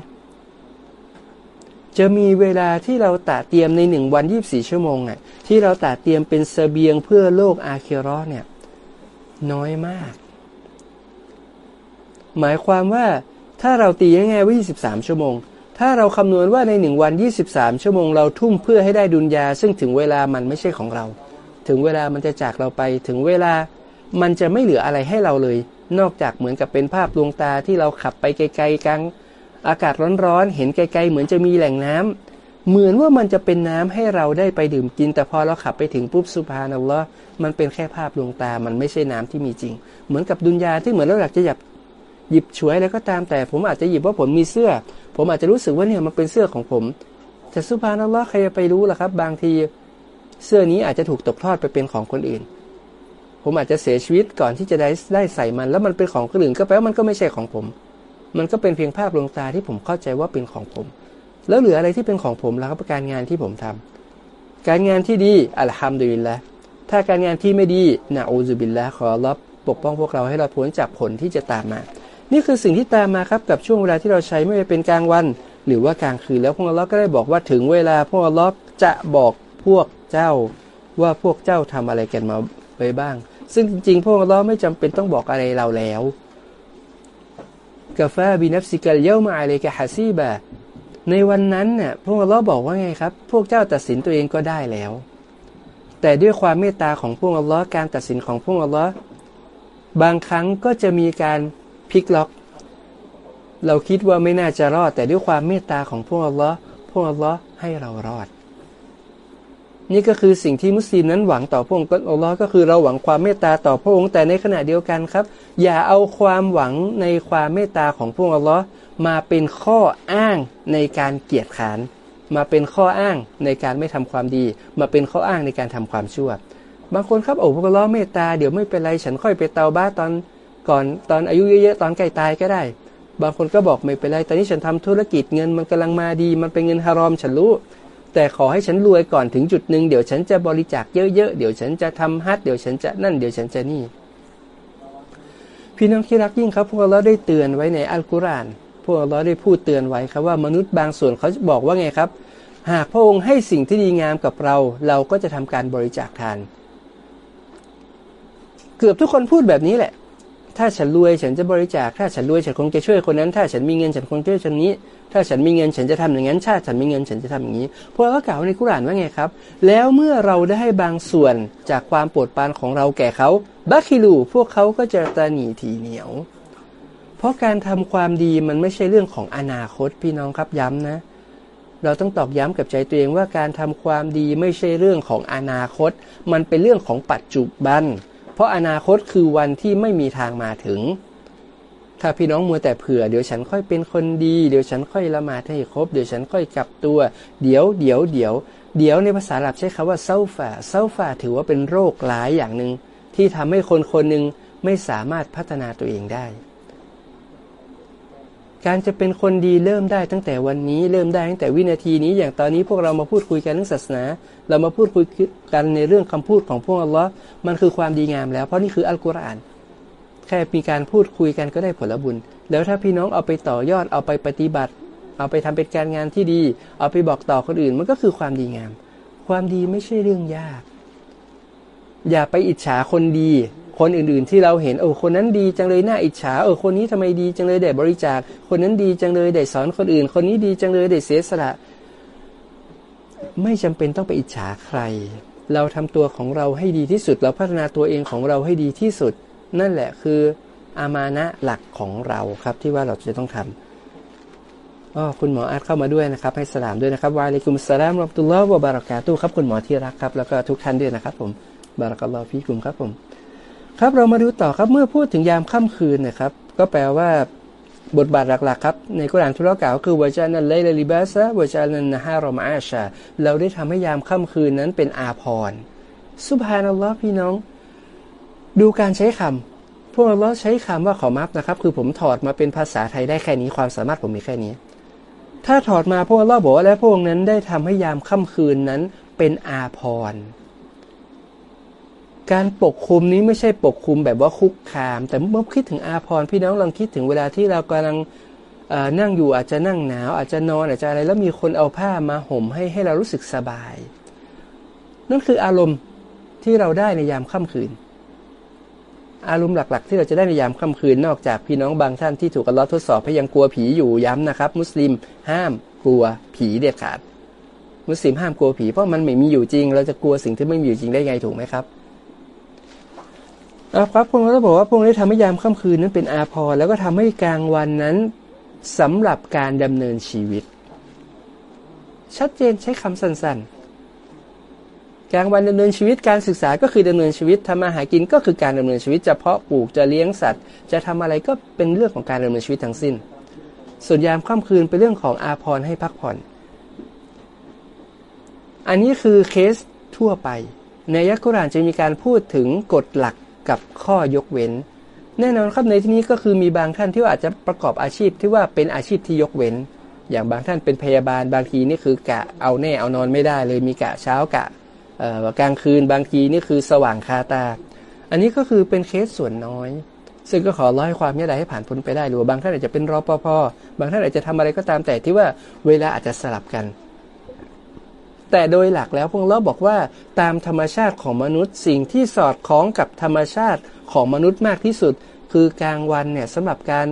จะมีเวลาที่เราตะเตรียมในหนึ่งวัน24 ชั่วโมงอะที่เราตะเตรียมเป็นเสบียงเพื่อโลกอาเคโรอเนี่ยน้อยมาก หมายความว่า ถ้าเราตีง่ายๆว่า 23 ชั่วโมง ถ้าเราคำนวณว่าในหนึ่งวัน 23 ชั่วโมง เราทุ่มเพื่อให้ได้ดุลยา ซึ่งถึงเวลามันไม่ใช่ของเรา ถึงเวลามันจะจากเราไป ถึงเวลามันจะไม่เหลืออะไรให้เราเลย นอกจากเหมือนกับเป็นภาพดวงตาที่เราขับไปไกลๆกลางอากาศร้อนๆ เห็นไกลๆ เหมือนจะมีแหล่งน้ำเหมือนว่ามันจะเป็นน้ำให้เราได้ไปดื่มกิน แต่พอเราขับไปถึงปุ๊บสุภานัลลอฮ์มันเป็นแค่ภาพลวงตา มันไม่ใช่น้ำที่มีจริง เหมือนกับดุนยาที่เหมือนเราอยากจะหยับ หยิบฉวยอะไรก็ตามแต่ ผมอาจจะหยิบว่าผมมีเสื้อ ผมอาจจะรู้สึกว่าเนี่ยมันเป็นเสื้อของผมแต่สุภานัลลอฮ์ใครจะไปรู้ล่ะครับ บางทีเสื้อนี้อาจจะถูกตกทอดไปเป็นของคนอื่น ผมอาจจะเสียชีวิตก่อนที่จะได้ได้ใส่มัน แล้วมันเป็นของคนอื่นก็แปลว่ามันก็ไม่ใช่ของผม มันก็เป็นเพียงภาพลวงตาที่ผมเข้าใจว่าเป็นของผม แล้วเหลืออะไรที่เป็นของผมแล้วครับการงานที่ผมทำการงานที่ดีอัลฮัมดุลิลละถ้าการงานที่ไม่ดีนะอูซุบิลละขอรับปกป้องพวกเราให้เราพ้นจากผลที่จะตามมา นี่คือสิ่งที่ตามมาครับกับช่วงเวลาที่เราใช้ไม่ว่าเป็นกลางวัน หรือว่ากลางคืนแล้วพวกเราก็ได้บอกว่าถึงเวลาพวกเราจะบอกพวกเจ้าว่าพวกเจ้าทำอะไรกันมาไปบ้าง ซึ่งจริงๆ พวกเราไม่จำเป็นต้องบอกอะไรเราแล้วكفى بنفسك اليوم عليك حسيبا ในวันนั้นเนี่ยพวกเราบอกว่าไงครับ พวกเจ้าตัดสินตัวเองก็ได้แล้ว แต่ด้วยความเมตตาของพระองค์อัลลอฮ์การตัดสินของพระองค์อัลลอฮ์บางครั้งก็จะมีการ พลิกล็อก เราคิดว่าไม่น่าจะรอด แต่ด้วยความเมตตาของพระองค์อัลลอฮ์พวกอัลลอฮ์ให้เรารอด นี่ก็คือสิ่งที่มุสลิมนั้นหวังต่อพระองค์อัลลอฮ์ก็คือเราหวังความเมตตาต่อพระองค์แต่ในขณะเดียวกันครับ อย่าเอาความหวังในความเมตตาของพระองค์อัลลอฮ์มาเป็นข้ออ้างในการเกียรติขานมาเป็นข้ออ้างในการไม่ทำความดี มาเป็นข้ออ้างในการทำความชั่ว บางคนครับโอ้พระองค์เมตตาเดี๋ยวไม่เป็นไรฉันค่อยไปเตาบ้าตอน ก่อนตอนอายุเยอะๆตอนใกล้ตายก็ได้ บางคนก็บอกไม่เป็นไรตอนนี้ฉันทำธุรกิจเงินมันกำลังมาดี มันเป็นเงินฮารอมฉันรู้ แต่ขอให้ฉันรวยก่อนถึงจุดหนึ่งเดี๋ยวฉันจะบริจาคเยอะๆเดี๋ยวฉันจะทำฮัทเดี๋ยวฉันจะนั่นเดี๋ยวฉันจะนี่ พี่น้องที่รักยิ่งครับพวกเราได้เตือนไว้ในอัลกุรอานพวกเราได้พูดเตือนไว้ครับว่ามนุษย์บางส่วนเขาบอกว่าไงครับ หากพระองค์ให้สิ่งที่ดีงามกับเรา เราก็จะทำการบริจาคทาน เกือบทุกคนพูดแบบนี้แหละ ถ้าฉันรวยฉันจะบริจาค ถ้าฉันรวยฉันคงจะช่วยคนนั้น ถ้าฉันมีเงินฉันคงจะช่วยคนนี้ ถ้าฉันมีเงินฉันจะทำอย่างนั้นชาติฉันมีเงินฉันจะทำอย่างนี้พวกเรากล่าวในกุรานว่าไงครับ แล้วเมื่อเราได้ให้บางส่วนจากความโปรดปรานของเราแก่เขาบัคคิลูพวกเขาก็จะตาหนีทีเหนียว เพราะการทำความดีมันไม่ใช่เรื่องของอนาคตพี่น้องครับย้ำนะ เราต้องตอกย้ำกับใจตัวเองว่าการทำความดีไม่ใช่เรื่องของอนาคต มันเป็นเรื่องของปัจจุบัน เพราะอนาคตคือวันที่ไม่มีทางมาถึง ถ้าพี่น้องมัวแต่เผื่อ เดี๋ยวฉันค่อยเป็นคนดี เดี๋ยวฉันค่อยละหมาดให้ครบ เดี๋ยวฉันค่อยกลับตัว เดี๋ยวเดี๋ยวเดี๋ยวเดี๋ยวในภาษาหลับใช้คำว่าเศร้าฝ่าเศร้าฝ่าถือว่าเป็นโรคร้ายอย่างหนึ่งที่ทำให้คนคนหนึ่งไม่สามารถพัฒนาตัวเองได้ การจะเป็นคนดีเริ่มได้ตั้งแต่วันนี้เริ่มได้ตั้งแต่วินาทีนี้อย่างตอนนี้พวกเรามาพูดคุยกันเรื่องศาสนา เรามาพูดคุยกันในเรื่องคำพูดของพวกอัลลอฮ์มันคือความดีงามแล้วเพราะนี่คืออัลกุรอาน แค่มีการพูดคุยกันก็ได้ผลบุญ แล้วถ้าพี่น้องเอาไปต่อยอดเอาไปปฏิบัติ เอาไปทำเป็นการงานที่ดี เอาไปบอกต่อคนอื่นมันก็คือความดีงาม ความดีไม่ใช่เรื่องยาก อย่าไปอิจฉาคนดี คนอื่นๆที่เราเห็นโอ้คนนั้นดีจังเลยน่าอิจฉาเออคนนี้ทำไมดีจังเลยได้บริจาค คนนั้นดีจังเลยได้สอนคนอื่น คนนี้ดีจังเลยได้เสียสละ ไม่จำเป็นต้องไปอิจฉาใคร เราทำตัวของเราให้ดีที่สุด เราพัฒนาตัวเองของเราให้ดีที่สุด นั่นแหละคืออามานะหลักของเราครับที่ว่าเราจะต้องทำอ๋อคุณหมออาร์ตเข้ามาด้วยนะครับ ให้สลามด้วยนะครับวาเลกุมสลามรับตุลลอฮ์วะบารักาตุครับคุณหมอที่รักครับ แล้วก็ทุกท่านด้วยนะครับผมบารักัลลอฮ์ฟีกุมครับผม ครับเรามาดูต่อครับเมื่อพูดถึงยามค่ำคืนนะครับ ก็แปลว่าบทบาทหลักๆครับ ในกุรานทุรกล่าวคือวจานันเลลลิบาซะวจานันฮารอมาอาชา เราได้ทำให้ยามค่ำคืนนั้นเป็นอาพรสุบฮานัลลอฮ์พี่น้อง ดูการใช้คำพวกเราใช้คำว่าขอมับนะครับ คือผมถอดมาเป็นภาษาไทยได้แค่นี้ความสามารถผมมีแค่นี้ ถ้าถอดมาพวกเราบอกว่าแล้วพวกนั้นได้ทำให้ยามค่ำคืนนั้นเป็นอาพร การปกคุมนี้ไม่ใช่ปกคุมแบบว่าคุกคาม แต่เมื่อคิดถึงอาพรพี่น้องลองคิดถึงเวลาที่เรากำลังนั่งอยู่อาจจะนั่งหนาว อาจจะนอนอาจจะอะไรแล้วมีคนเอาผ้ามาห่มให้ให้เรารู้สึกสบาย นั่นคืออารมณ์ที่เราได้ในยามค่ำคืน อารมณ์หลัก ๆ ที่เราจะได้ในยามค่ำคืนนอกจากพี่น้องบางท่านที่ถูกอัลลอฮ์ทดสอบให้ยังกลัวผีอยู่ย้ำนะครับ มุสลิมห้ามกลัวผีเด็ดขาด มุสลิมห้ามกลัวผีเพราะมันไม่มีอยู่จริง เราจะกลัวสิ่งที่ไม่มีอยู่จริงได้ไงถูกไหมครับ ครับพวกเราบอกว่าพวกนี้ทำให้ยามค่ำคืนนั้นเป็นอาพรแล้วก็ทำให้กลางวันนั้นสำหรับการดำเนินชีวิต ชัดเจนใช้คำสั้นๆ กลางวันดำเนินชีวิตการศึกษาก็คือดำเนินชีวิตทำมาหากินก็คือการดำเนินชีวิตจะเพาะปลูกจะเลี้ยงสัตว์ จะทำอะไรก็เป็นเรื่องของการดำเนินชีวิตทั้งสิ้น ส่วนยามค่ำคืนเป็นเรื่องของอาพรให้พักผ่อน อันนี้คือเคสทั่วไป ในยักษ์กุรานจะมีการพูดถึงกฎหลัก กับข้อยกเว้น แน่นอนครับในที่นี้ก็คือมีบางท่านที่อาจจะประกอบอาชีพที่ว่าเป็นอาชีพที่ยกเว้น อย่างบางท่านเป็นพยาบาลบางทีนี่คือกะเอาแน่เอานอนไม่ได้เลยมีกะเช้ากะกลางคืนบางทีนี่คือสว่างคาตา อันนี้ก็คือเป็นเคสส่วนน้อย ซึ่งก็ขอร้อยความยดให้ผ่านพ้นไปได้หรือว่าบางท่านอาจจะเป็นรอปภบางท่านอาจจะทำอะไรก็ตามแต่ที่ว่าเวลาอาจจะสลับกัน แต่โดยหลักแล้วพวกเราบอกว่า ตามธรรมชาติของมนุษย์สิ่งที่สอดคล้องกับธรรมชาติของมนุษย์มากที่สุด คือกลางวันเนี่ยสำหรับการ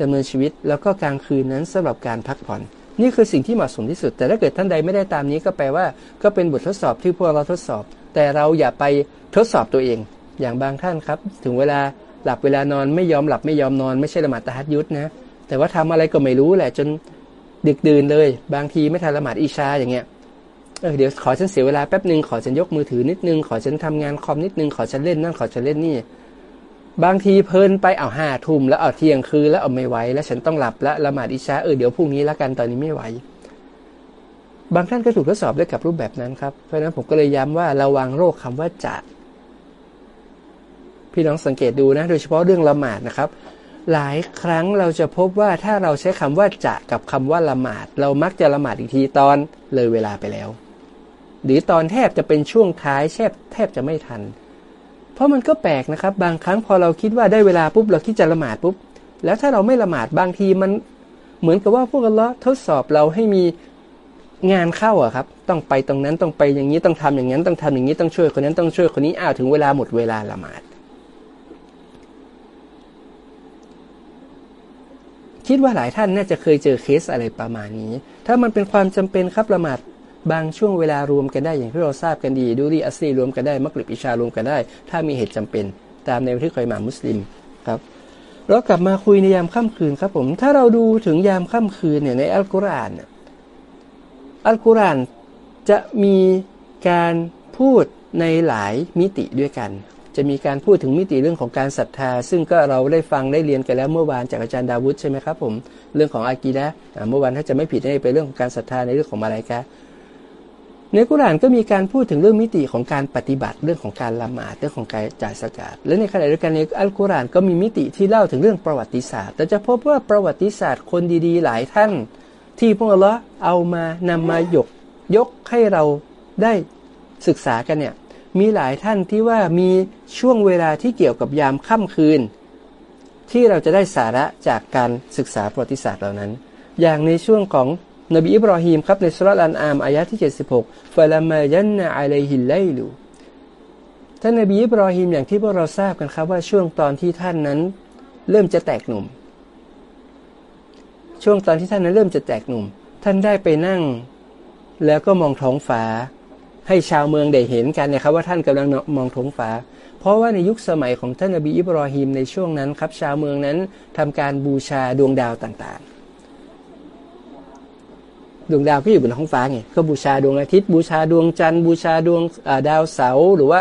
ดำเนินชีวิต แล้วก็กลางคืนนั้นสำหรับการพักผ่อน นี่คือสิ่งที่เหมาะสมที่สุด แต่ถ้าเกิดท่านใดไม่ได้ตามนี้ก็แปลว่า ก็เป็นบททดสอบที่พวกเราทดสอบ แต่เราอย่าไปทดสอบตัวเอง อย่างบางท่านครับ ถึงเวลาหลับเวลานอนไม่ยอมหลับไม่ยอมนอน ไม่ใช่ละหมาดตะฮัดยุทธนะแต่ว่าทำอะไรก็ไม่รู้แหละจนดึกดื่นเลย บางทีไม่ทันละหมาดอิชาอย่างเงี้ย เออเดี๋ยวขอฉันเสียเวลาแป๊บหนึ่งขอฉันยกมือถือนิดนึงขอฉันทำงานคอมนิดนึงขอฉันเล่นนั่นขอฉันเล่นนี่ บางทีเพลินไปเอาห้าทุ่มแล้วเอาเที่ยงคืนแล้วเอาไม่ไหวแล้วฉันต้องหลับแล้วละหมาดอิชาเออเดี๋ยวพรุ่งนี้ละกันตอนนี้ไม่ไหว บางท่านก็ถูกทดสอบด้วยกับรูปแบบนั้นครับเพราะฉะนั้นผมก็เลยย้ำว่าระวังโรคคำว่าจะพี่น้องสังเกตดูนะ โดยเฉพาะเรื่องละหมาดนะครับ หลายครั้งเราจะพบว่าถ้าเราใช้คำว่าจะกับคำว่าละหมาด เรามักจะละหมาดอีกทีตอนเลยเวลาไปแล้ว หรือตอนแทบจะเป็นช่วงท้ายแทบแทบจะไม่ทัน เพราะมันก็แปลกนะครับ บางครั้งพอเราคิดว่าได้เวลาปุ๊บเราคิดจะละหมาดปุ๊บ แล้วถ้าเราไม่ละหมาดบางทีมันเหมือนกับว่าพวกเราทดสอบเราให้มีงานเข้าอะครับ ต้องไปตรงนั้นต้องไปอย่างนี้ต้องทำอย่างนั้นต้องทำอย่างนี้ต้องช่วยคนนั้นต้องช่วยคนนี้อ้าวถึงเวลาหมดเวลาละหมาด คิดว่าหลายท่านน่าจะเคยเจอเคสอะไรประมาณนี้ ถ้ามันเป็นความจำเป็นครับละหมาด บางช่วงเวลารวมกันได้อย่างที่เราทราบกันดี ดูดีอัสลีรวมกันได้มักลิบอิชารวมกันได้ ถ้ามีเหตุจำเป็น ตามในที่เคยมามุสลิมครับเรากลับมาคุยในยามค่ำคืนครับผมถ้าเราดูถึงยามค่ำคืนเนี่ยในอัลกุรอานอัลกุรอานจะมีการพูดในหลายมิติด้วยกัน จะมีการพูดถึงมิติเรื่องของการศรัทธา ซึ่งก็เราได้ฟังได้เรียนกันแล้วเมื่อวานจากอาจารย์ดาวุฒิใช่ไหมครับผมเรื่องของอากีดะเมื่อวานถ้าจะไม่ผิดนี่เป็นเรื่องของการศรัทธาในเรื่องของมาลายกะ ในกุรานก็มีการพูดถึงเรื่องมิติของการปฏิบัติเรื่องของการละหมาดเรื่องของการจ่ายสกาดและในขณะเดียวกันในอัลกุรอานก็มีมิติที่เล่าถึงเรื่องประวัติศาสตร์แต่จะพบว่าประวัติศาสตร์คนดีๆ หลายท่าน ที่พวกเราเอามานำมายกยกให้เราได้ศึกษากันเนี่ยมีหลายท่านที่ว่ามีช่วงเวลาที่เกี่ยวกับยามค่ำคืน ที่เราจะได้สาระจากการศึกษาประวัติศาสตร์เหล่านั้น อย่างในช่วงของ นบีอิบรอฮีมครับในสุรอันอามอายะที่ 76ฟะลามายันนะอะลัยฮิลไลลูท่านนบีอิบรอฮีมอย่างที่พวกเราทราบกันครับว่าช่วงตอนที่ท่านนั้น เริ่มจะแตกหนุ่ม ช่วงตอนที่ท่านนั้นเริ่มจะแตกหนุ่ม ท่านได้ไปนั่ง แล้วก็มองท้องฟ้า ให้ชาวเมืองได้เห็นกันนะครับว่าท่านกำลังมองท้องฟ้า เพราะว่าในยุคสมัยของท่านนบีอิบรอฮีมในช่วงนั้นครับ ชาวเมืองนั้นทำการบูชาดวงดาวต่าง ดวงดาวก็อยู่บนท้องฟ้าไงก็บูชาดวงอาทิตย์ บูชาดวงจันทร์บูชาดวงดาวเสาร์หรือว่า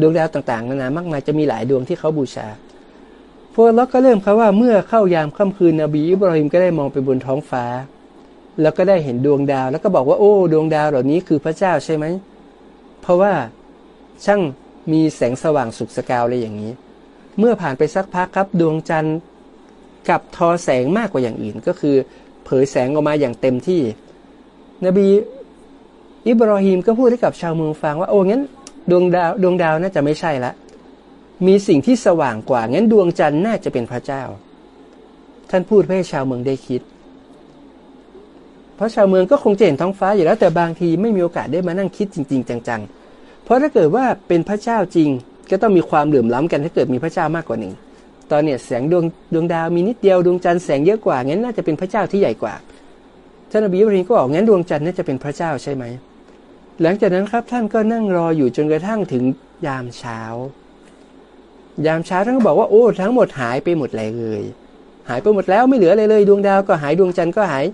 ดวงดาวต่างๆนานามากมายจะมีหลายดวงที่เขาบูชา พวกเราก็เริ่มครับว่าเมื่อเข้ายามค่ำคืนนบีอิบราฮิมก็ได้มองไปบนท้องฟ้า แล้วก็ได้เห็นดวงดาว แล้วก็บอกว่าโอ้ ดวงดาวเหล่านี้คือพระเจ้าใช่ไหมเพราะว่าช่างมีแสงสว่างสุกสกาวอะไรอย่างนี้ เมื่อผ่านไปสักพักครับดวงจันทร์กับทอแสงมากกว่าอย่างอื่นก็คือ เผยแสงออกมาอย่างเต็มที่ นบีอิบรอฮีมก็พูดให้กับชาวเมืองฟังว่า โอ้งั้นดวงดาวดวงดาวน่าจะไม่ใช่ละ มีสิ่งที่สว่างกว่า งั้นดวงจันทร์น่าจะเป็นพระเจ้า ท่านพูดให้ชาวเมืองได้คิด เพราะชาวเมืองก็คงจะเห็นท้องฟ้าอยู่แล้วแต่บางทีไม่มีโอกาสได้มานั่งคิดจริง ๆ จัง ๆ เพราะถ้าเกิดว่าเป็นพระเจ้าจริง ก็ต้องมีความเหลื่อมล้ำกันถ้าเกิดมีพระเจ้ามากกว่าหนึ่งตอนเนี้ยแสงดวงดวงดาวมีนิดเดียวดวงจันทร์แสงเยอะกว่างั้นน่าจะเป็นพระเจ้าที่ใหญ่กว่า ท่านอบีบราฮิมก็บอกงั้นดวงจันทร์น่าจะเป็นพระเจ้าใช่ไหม หลังจากนั้นครับท่านก็นั่งรออยู่จนกระทั่งถึงยามเช้า ยามเช้าท่านก็บอกว่าโอ้ทั้งหมดหายไปหมดเลยเลย หายไปหมดแล้วไม่เหลืออะไรเลย ดวงดาวก็หายดวงจันทร์ก็หาย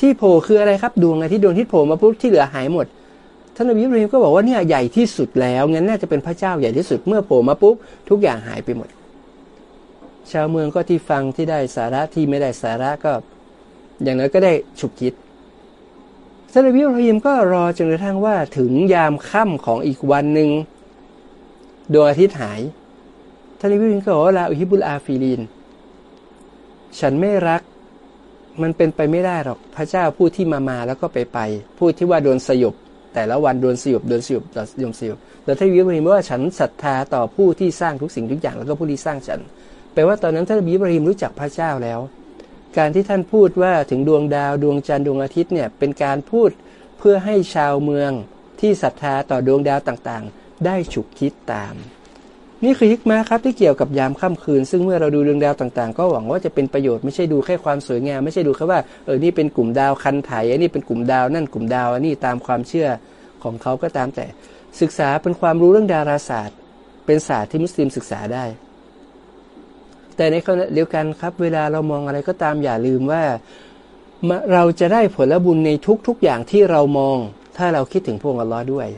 ที่โผล่คืออะไรครับ ดวงอาทิตย์ดวงอาทิตย์โผล่มาปุ๊บที่เหลือหายหมดท่านนบีบราฮิมก็บอกว่าเนี่ยใหญ่ที่สุดแล้วงั้นน่าจะเป็นพระเจ้าใหญ่ที่สุดเมื่อโผล่มาปุ๊บทุกอย่างหายไปหมด ชาวเมืองก็ที่ฟังที่ได้สาระที่ไม่ได้สาระก็ อย่างนั้นก็ได้ฉุกคิดท่านนบีอิบราฮิมก็รอจนกระทั่งว่าถึงยามค่ำของอีกวันหนึ่งดวงอาทิตย์หายท่านนบีอิบราฮิมก็บอกว่าلا أحب الآفلين ฉันไม่รัก มันเป็นไปไม่ได้หรอกพระเจ้าผู้ที่มามาแล้วก็ไปไปผู้ที่ว่าโดนสยบแต่ละวันโดนสยบโดนสยบโดนสยบแล้วท่านนบีอิบราฮิมว่าฉันศรัทธาต่อผู้ที่สร้างทุกสิ่งทุกอย่างแล้วก็ผู้ที่สร้างฉัน แปลว่าตอนนั้นท่านนบีอิบราฮิมรู้จักพระเจ้าแล้ว การที่ท่านพูดว่าถึงดวงดาวดวงจันทร์ดวงอาทิตย์เนี่ยเป็นการพูดเพื่อให้ชาวเมืองที่ศรัทธาต่อดวงดาวต่างๆ ได้ฉุกคิดตาม นี่คือฮิกมาครับที่เกี่ยวกับยามค่ำคืน ซึ่งเมื่อเราดูดวงดาวต่างๆ ก็หวังว่าจะเป็นประโยชน์ไม่ใช่ดูแค่ความสวยงามไม่ใช่ดูแค่ว่าเออนี่เป็นกลุ่มดาวคันไถอันนี้เป็นกลุ่มดาวนั่นกลุ่มดาวอันนี้ตามความเชื่อของเขาก็ตามแต่ ศึกษาเป็นความรู้เรื่องดาราศาสตร์ เป็นศาสตร์ที่มุสลิมศึกษาได้ แต่ในขณะเดียวกันครับ เวลาเรามองอะไรก็ตามอย่าลืมว่า เราจะได้ผลบุญในทุกๆอย่างที่เรามอง ถ้าเราคิดถึงพวกอัลลอฮ์ด้วย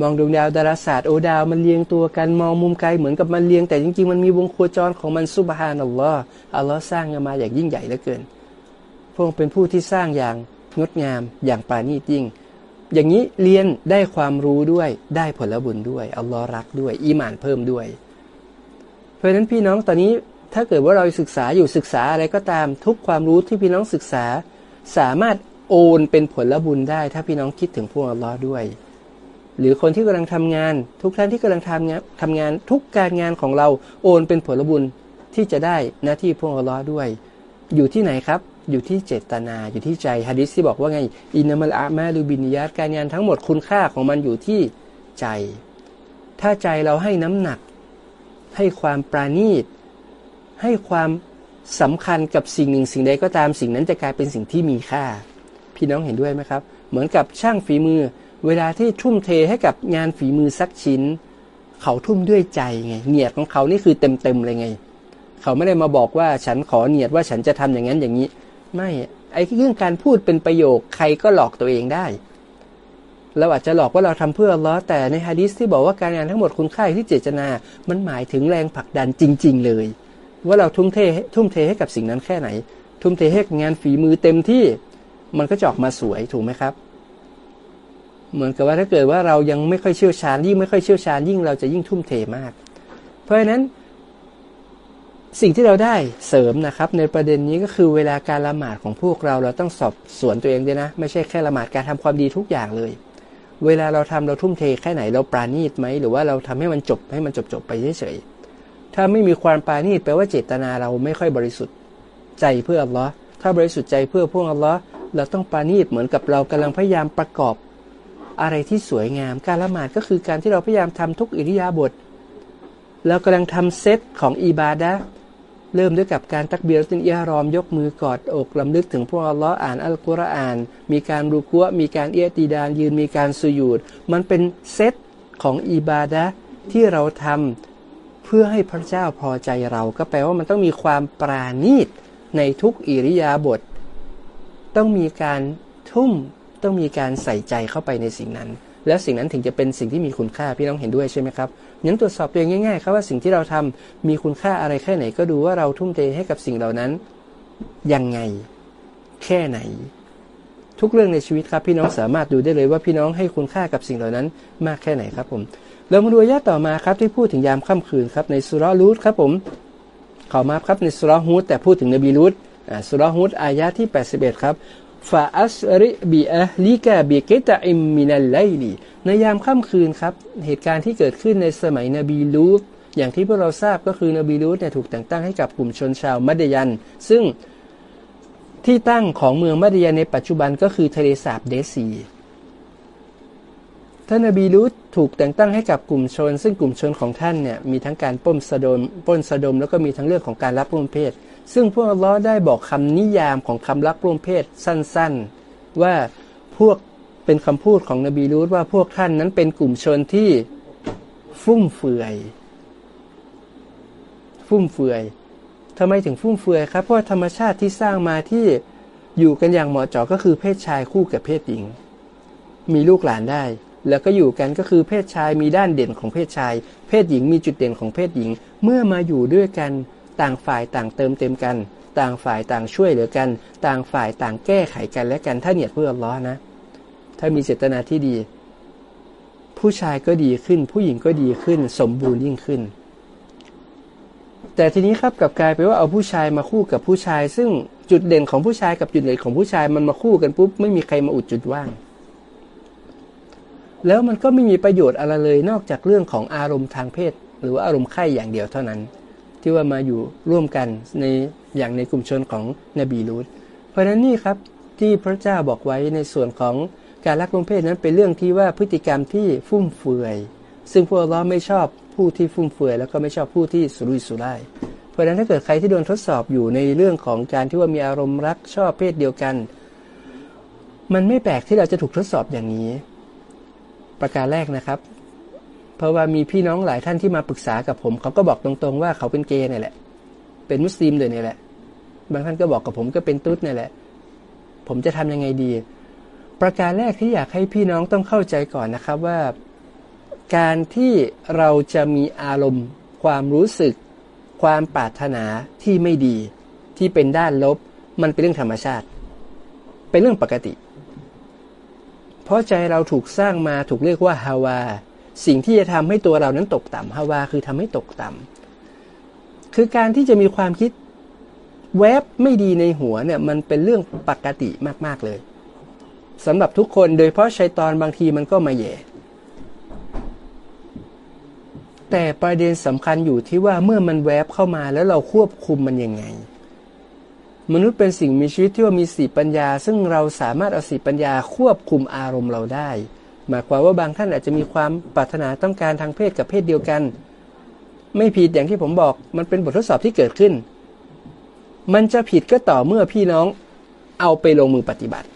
มองดวงดาวดาราศาสตร์โอดาวมันเรียงตัวกันมองมุมไกลเหมือนกับมันเรียง แต่จริงๆ มันมีวงโคจรของมันซุบฮานัลลอฮ์อัลลอฮ์สร้างมาอย่างยิ่งใหญ่เหลือเกินพวกเป็นผู้ที่สร้างอย่างงดงามอย่างปานียิ่งอย่างนี้เรียนได้ความรู้ด้วยได้ผลบุญด้วยอัลลอฮ์รักด้วย อีหมานเพิ่มด้วย เพราะฉะนั้นพี่น้องตอนนี้ถ้าเกิดว่าเราศึกษาอยู่ศึกษาอะไรก็ตาม ทุกความรู้ที่พี่น้องศึกษา สามารถโอนเป็นผลบุญได้ ถ้าพี่น้องคิดถึงพวกอัลลอฮ์ด้วย หรือคนที่กำลังทำงาน ทุกท่านที่กำลังทำงานทำงานทุกการงานของเราโอนเป็นผลบุญที่จะได้หน้าที่พวกอัลลอฮ์ด้วย อยู่ที่ไหนครับอยู่ที่เจตนาอยู่ที่ใจฮะดิษที่บอกว่าไงอินามัลอามาลูบินยาตการงานทั้งหมดคุณค่าของมันอยู่ที่ใจ ถ้าใจเราให้น้ำหนัก ให้ความปราณีต ให้ความสำคัญกับสิ่งหนึ่งสิ่งใดก็ตามสิ่งนั้นจะกลายเป็นสิ่งที่มีค่า พี่น้องเห็นด้วยไหมครับ เหมือนกับช่างฝีมือ เวลาที่ทุ่มเทให้กับงานฝีมือสักชิ้น เขาทุ่มด้วยใจไงเนียดของเขานี่คือเต็มเต็มเลยไง เขาไม่ได้มาบอกว่าฉันขอเนียดว่าฉันจะทำอย่างนั้นอย่างนี้ ไม่ไอ้เรื่องการพูดเป็นประโยคใครก็หลอกตัวเองได้ เราอาจจะหลอกว่าเราทำเพื่อล้อแต่ในฮะดิษที่บอกว่าการงานทั้งหมดคุณค่าที่เจตนา มันหมายถึงแรงผลักดันจริง ๆ เลย ว่าเราทุ่มเททุ่มเทให้กับสิ่งนั้นแค่ไหน ทุ่มเทให้งานฝีมือเต็มที่มันก็จะออกมาสวยถูกไหมครับ เหมือนกับว่าถ้าเกิดว่าเรายังไม่ค่อยเชี่ยวชาญยิ่งไม่ค่อยเชี่ยวชาญยิ่งเราจะยิ่งทุ่มเทมาก เพราะฉะนั้น สิ่งที่เราได้เสริมนะครับ ในประเด็นนี้ก็คือเวลาการละหมาดของพวกเราเราต้องสอบสวนตัวเองด้วยนะ ไม่ใช่แค่ละหมาดการทำความดีทุกอย่างเลย เวลาเราทำเราทุ่มเทแค่ไหนเราปราณีตไหมหรือว่าเราทำให้มันจบให้มันจบจบไปเฉยๆถ้าไม่มีความปราณีตแปลว่าเจตนาเราไม่ค่อยบริสุทธิ์ใจเพื่ออัลลอฮ์ถ้าบริสุทธิ์ใจเพื่อพวกอัลลอฮ์เราต้องปราณีตเหมือนกับเรากำลังพยายามประกอบ อะไรที่สวยงาม การละหมาดก็คือการที่เราพยายามทำทุกอิริยาบถเรากำลังทำเซตของอิบาดะ เริ่มด้วยกับการตักเบียรตินอิารอมยกมือกอดอกลำลึกถึงพวกอัลลอฮ์อ่านอัลกุรอาน มีการรูกัวมีการเอียตีดานยืนมีการสุยูดมันเป็นเซตของอิบาดะที่เราทำเพื่อให้พระเจ้าพอใจเราก็แปลว่ามันต้องมีความปราณีตในทุกอิริยาบถต้องมีการทุ่มต้องมีการใส่ใจเข้าไปในสิ่งนั้น แล้วสิ่งนั้นถึงจะเป็นสิ่งที่มีคุณค่าพี่น้องเห็นด้วยใช่ไหมครับ งั้นตรวจสอบตัวเองง่ายๆครับว่าสิ่งที่เราทำมีคุณค่าอะไรแค่ไหน ก็ดูว่าเราทุ่มเทให้กับสิ่งเหล่านั้นยังไง แค่ไหน ทุกเรื่องในชีวิตครับ พี่น้องสามารถดูได้เลยว่าพี่น้องให้คุณค่ากับสิ่งเหล่านั้น มากแค่ไหนครับผมเรามาดูอายะต่อมาครับที่พูดถึงยามค่ำคืนครับในสุรลูดครับผมขอมาครับในสุรฮูดแต่พูดถึงนบีลูดสุรฮูดอายะที่ 81 ครับ ฟาอัสริบีอะลิกาบิเกตอิมมินัลไลลีในยามค่ำคืนครับ เหตุการณ์ที่เกิดขึ้นในสมัยนบีลูตอย่างที่พวกเราทราบก็คือนบีลูตเนี่ยถูกแต่งตั้งให้กับกลุ่มชนชาวมัดยัน ซึ่งที่ตั้งของเมืองมัดยันในปัจจุบันก็คือทะเลสาบเดซีท่านนบีลูตถูกแต่งตั้งให้กับกลุ่มชน ซึ่งกลุ่มชนของท่านเนี่ยมีทั้งการป้นสะดมป้นสะดมแล้วก็มีทั้งเรื่องของการรับร่วมเพศ ซึ่งพวกอัลลอฮ์ได้บอกคำนิยามของคำรักร่วมเพศสั้นๆ ว่าพวกเป็นคำพูดของนบีรูดว่าพวกท่านนั้นเป็นกลุ่มชนที่ฟุ่มเฟือย ฟุ่มเฟือยทำไมถึงฟุ่มเฟือยครับ เพราะธรรมชาติที่สร้างมาที่อยู่กันอย่างเหมาะเจาะก็คือเพศชายคู่กับเพศหญิง มีลูกหลานได้ แล้วก็อยู่กันก็คือเพศชายมีด้านเด่นของเพศชาย เพศหญิงมีจุดเด่นของเพศหญิง เมื่อมาอยู่ด้วยกัน ต่างฝ่ายต่างเติมเต็มกัน ต่างฝ่ายต่างช่วยเหลือกัน ต่างฝ่ายต่างแก้ไขกันและกันถ้าเนียดเพื่อลลอนะ ถ้ามีเจตนาที่ดี ผู้ชายก็ดีขึ้น ผู้หญิงก็ดีขึ้น สมบูรณ์ยิ่งขึ้น แต่ทีนี้ครับกับกลายไปว่าเอาผู้ชายมาคู่กับผู้ชาย ซึ่งจุดเด่นของผู้ชายกับจุดเด่นของผู้ชายมันมาคู่กันปุ๊บไม่มีใครมาอุดจุดว่างแล้วมันก็ไม่มีประโยชน์อะไรเลยนอกจากเรื่องของอารมณ์ทางเพศ หรือว่าอารมณ์ไข่อย่างเดียวเท่านั้น ที่ว่ามาอยู่ร่วมกันในอย่างในกลุ่มชนของนบีลูตเพราะฉะนั้นนี่ครับที่พระเจ้าบอกไว้ในส่วนของการรักลงเพศนั้นเป็นเรื่องที่ว่าพฤติกรรมที่ฟุ่มเฟือย ซึ่งพวกเราไม่ชอบผู้ที่ฟุ่มเฟือย แล้วก็ไม่ชอบผู้ที่สุรุ่ยสุร่ายเพราะฉะนั้นถ้าเกิดใครที่โดนทดสอบอยู่ในเรื่องของการที่ว่ามีอารมณ์รักชอบเพศเดียวกัน มันไม่แปลกที่เราจะถูกทดสอบอย่างนี้ ประการแรกนะครับ เพราะว่ามีพี่น้องหลายท่านที่มาปรึกษากับผมเขาก็บอกตรงๆว่าเขาเป็นเกย์นี่แหละ เป็นมุสลิมเลยนี่แหละ บางท่านก็บอกกับผมก็เป็นตุ๊ดนี่แหละ ผมจะทำยังไงดี ประการแรกที่อยากให้พี่น้องต้องเข้าใจก่อนนะครับว่า การที่เราจะมีอารมณ์ ความรู้สึก ความปรารถนาที่ไม่ดี ที่เป็นด้านลบ มันเป็นเรื่องธรรมชาติ เป็นเรื่องปกติ เพราะใจเราถูกสร้างมาถูกเรียกว่าฮาวา สิ่งที่จะทำให้ตัวเรานั้นตกต่ำฮาวาคือทำให้ตกต่ำคือการที่จะมีความคิดแวบไม่ดีในหัวเนี่ยมันเป็นเรื่องปกติมาก ๆเลยสำหรับทุกคนโดยเพราะชัยตอนบางทีมันก็มาแย่แต่ประเด็นสำคัญอยู่ที่ว่าเมื่อมันแวบเข้ามาแล้วเราควบคุมมันยังไง มนุษย์เป็นสิ่งมีชีวิตที่ว่ามีสีปัญญา ซึ่งเราสามารถเอาสีปัญญาควบคุมอารมณ์เราได้ หมายความว่าบางท่านอาจจะมีความปรารถนาต้องการทางเพศกับเพศเดียวกัน ไม่ผิดอย่างที่ผมบอก มันเป็นบททดสอบที่เกิดขึ้น มันจะผิดก็ต่อเมื่อพี่น้องเอาไปลงมือปฏิบัติ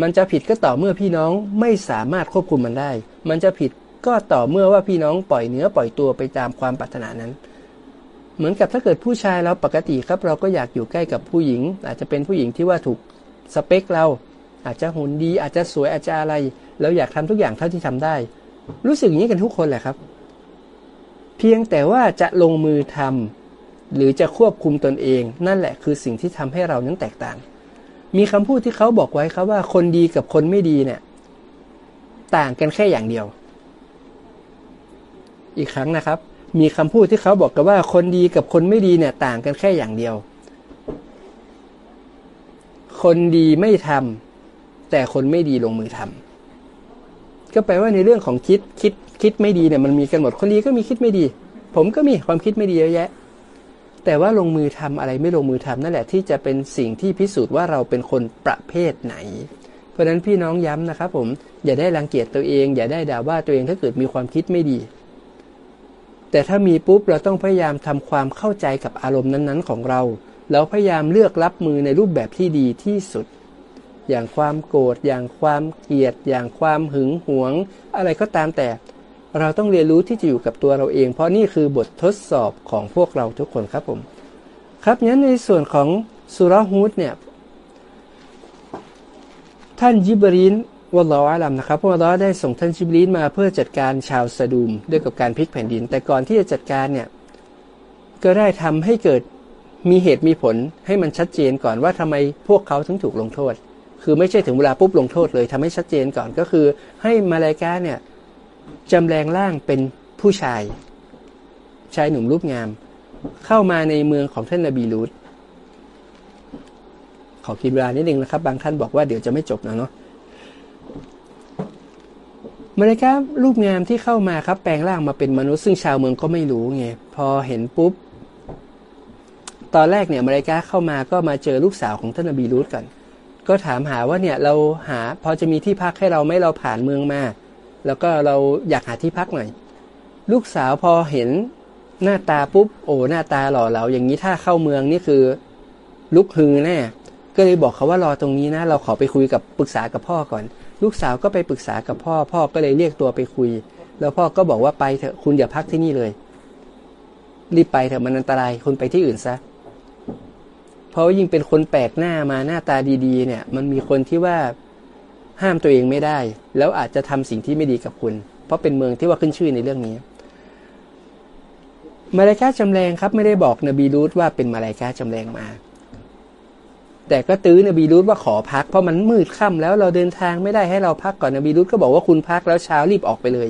มันจะผิดก็ต่อเมื่อพี่น้องไม่สามารถควบคุมมันได้ มันจะผิดก็ต่อเมื่อว่าพี่น้องปล่อยเนื้อปล่อยตัวไปตามความปรารถนานั้น เหมือนกับถ้าเกิดผู้ชายเราปกติครับ เราก็อยากอยู่ใกล้กับผู้หญิง อาจจะเป็นผู้หญิงที่ว่าถูกสเปคเรา อาจจะหุ่นดี อาจจะสวยอาจจะอะไรเราอยากทำทุกอย่างเท่าที่ทำได้ รู้สึกอย่างนี้กันทุกคนแหละครับ เพียงแต่ว่าจะลงมือทำหรือจะควบคุมตนเอง นั่นแหละคือสิ่งที่ทำให้เรานั้นแตกต่าง มีคำพูดที่เขาบอกไว้ครับว่าคนดีกับคนไม่ดีเนี่ย ต่างกันแค่อย่างเดียว อีกครั้งนะครับ มีคำพูดที่เขาบอกกันว่าคนดีกับคนไม่ดีเนี่ย ต่างกันแค่อย่างเดียว คนดีไม่ทำ แต่คนไม่ดีลงมือทำก็แปลว่าในเรื่องของคิดคิดคิดไม่ดีเนี่ยมันมีกันหมดคนดีก็มีคิดไม่ดี ผมก็มีความคิดไม่ดีเยอะแยะ แต่ว่าลงมือทำอะไรไม่ลงมือทำนั่นแหละที่จะเป็นสิ่งที่พิสูจน์ว่าเราเป็นคนประเภทไหน เพราะฉะนั้นพี่น้องย้ำนะครับ ผมอย่าได้รังเกียจตัวเอง อย่าได้ด่าว่าตัวเองถ้าเกิดมีความคิดไม่ดีแต่ถ้ามีปุ๊บเราต้องพยายามทำความเข้าใจกับอารมณ์นั้นๆ ของเรา แล้วพยายามเลือกรับมือในรูปแบบที่ดีที่สุด อย่างความโกรธอย่างความเกลียด อย่างความหึงหวง อะไรก็ตามแต่ เราต้องเรียนรู้ที่จะอยู่กับตัวเราเอง เพราะนี่คือบททดสอบของพวกเราทุกคนครับผม ครับงั้นในส่วนของสุรฮูดเนี่ยท่านยิบรีนวะลออาลัมนะครับพระลอได้ส่งท่านชิบลีนมาเพื่อจัดการชาวสะดูมด้วยกับการพลิกแผ่นดิน แต่ก่อนที่จะจัดการเนี่ยก็ได้ทำให้เกิดมีเหตุมีผลให้มันชัดเจนก่อนว่าทำไมพวกเขาถึงถูกลงโทษ คือไม่ใช่ถึงเวลาปุ๊บลงโทษเลยทำให้ชัดเจนก่อนก็คือ ให้มาลายกาเนี่ยจำแรงร่างเป็นผู้ชาย ชายหนุ่มรูปงาม เข้ามาในเมืองของท่านนบีลูตขอคิดเวลานิดนึงนะครับ บางท่านบอกว่าเดี๋ยวจะไม่จบนะเนาะมาเลการูปงามที่เข้ามาครับ แปลงร่างมาเป็นมนุษย์ซึ่งชาวเมืองก็ไม่รู้ไงพอเห็นปุ๊บตอนแรกเนี่ยมาเลกาเข้ามาก็มาเจอลูกสาวของท่านอบีรูตก่อน ก็ถามหาว่าเนี่ยเราหาพอจะมีที่พักให้เราไม่เราผ่านเมืองมา แล้วก็เราอยากหาที่พักหน่อย ลูกสาวพอเห็นหน้าตาปุ๊บโอ้หน้าตาหล่อเหลาอย่างนี้ถ้าเข้าเมืองนี่คือลุกฮือแน่ก็เลยบอกเขาว่ารอตรงนี้นะ เราขอไปคุยกับปรึกษากับพ่อก่อน ลูกสาวก็ไปปรึกษากับพ่อ พ่อก็เลยเรียกตัวไปคุย แล้วพ่อก็บอกว่าไปเถอะคุณอย่าพักที่นี่เลย รีบไปเถอะมันอันตรายคุณไปที่อื่นซะ เพราะยิ่งเป็นคนแปลกหน้ามาหน้าตาดีๆ เนี่ย มันมีคนที่ว่าห้ามตัวเองไม่ได้ แล้วอาจจะทำสิ่งที่ไม่ดีกับคุณ เพราะเป็นเมืองที่ว่าขึ้นชื่อในเรื่องนี้มาลายกาจำแรงครับ ไม่ได้บอกนบีรูตว่าเป็นมาลายกาจำแรงมา แต่ก็ตื้อนบีรูตว่าขอพักเพราะมันมืดค่ำแล้วเราเดินทางไม่ได้ให้เราพักก่อนนบีรูตก็บอกว่าคุณพักแล้วเช้ารีบออกไปเลย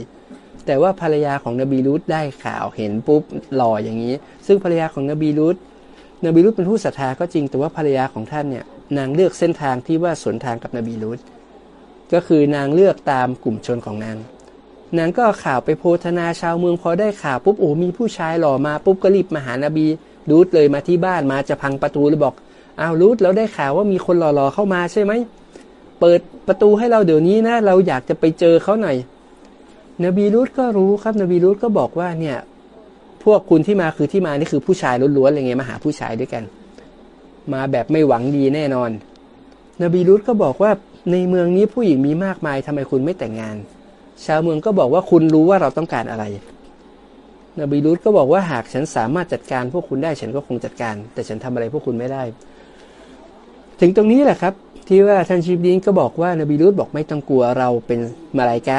แต่ว่าภรรยาของนบีรูตได้ข่าวเห็นปุ๊บหล่ออย่างนี้ ซึ่งภรรยาของนบีรูต นบีรูตเป็นผู้ศรัทธาก็จริงแต่ว่าภรรยาของท่านเนี่ยนางเลือกเส้นทางที่ว่าสวนทางกับนบีรูตก็คือนางเลือกตามกลุ่มชนของนาง นางก็ข่าวไปโพธนาชาวเมืองพอได้ข่าวปุ๊บโอ้มีผู้ชายหล่อมาปุ๊บก็รีบมาหานบีรูดเลยมาที่บ้านมาจะพังประตูเลยบอกอ้าวรูดเราได้ข่าวว่ามีคนหล่อๆเข้ามาใช่ไหมเปิดประตูให้เราเดี๋ยวนี้นะ เราอยากจะไปเจอเขาหน่อยนบีรูดก็รู้ครับนบีรูดก็บอกว่าเนี่ย พวกคุณที่มาคือที่มานี่คือผู้ชายล้วนๆอะไรเงี้ยมาหาผู้ชายด้วยกัน มาแบบไม่หวังดีแน่นอน นบีรูดก็บอกว่าในเมืองนี้ผู้หญิงมีมากมายทำไมคุณไม่แต่งงาน ชาวเมืองก็บอกว่าคุณรู้ว่าเราต้องการอะไร นบีรุตก็บอกว่าหากฉันสามารถจัดการ พวกคุณได้ฉันก็คงจัดการ แต่ฉันทำอะไรพวกคุณไม่ได้ ถึงตรงนี้แหละครับ ที่ว่าท่านชิบดีนก็บอกว่านบีรุตบอกไม่ต้องกลัวเราเป็นมาลายกะ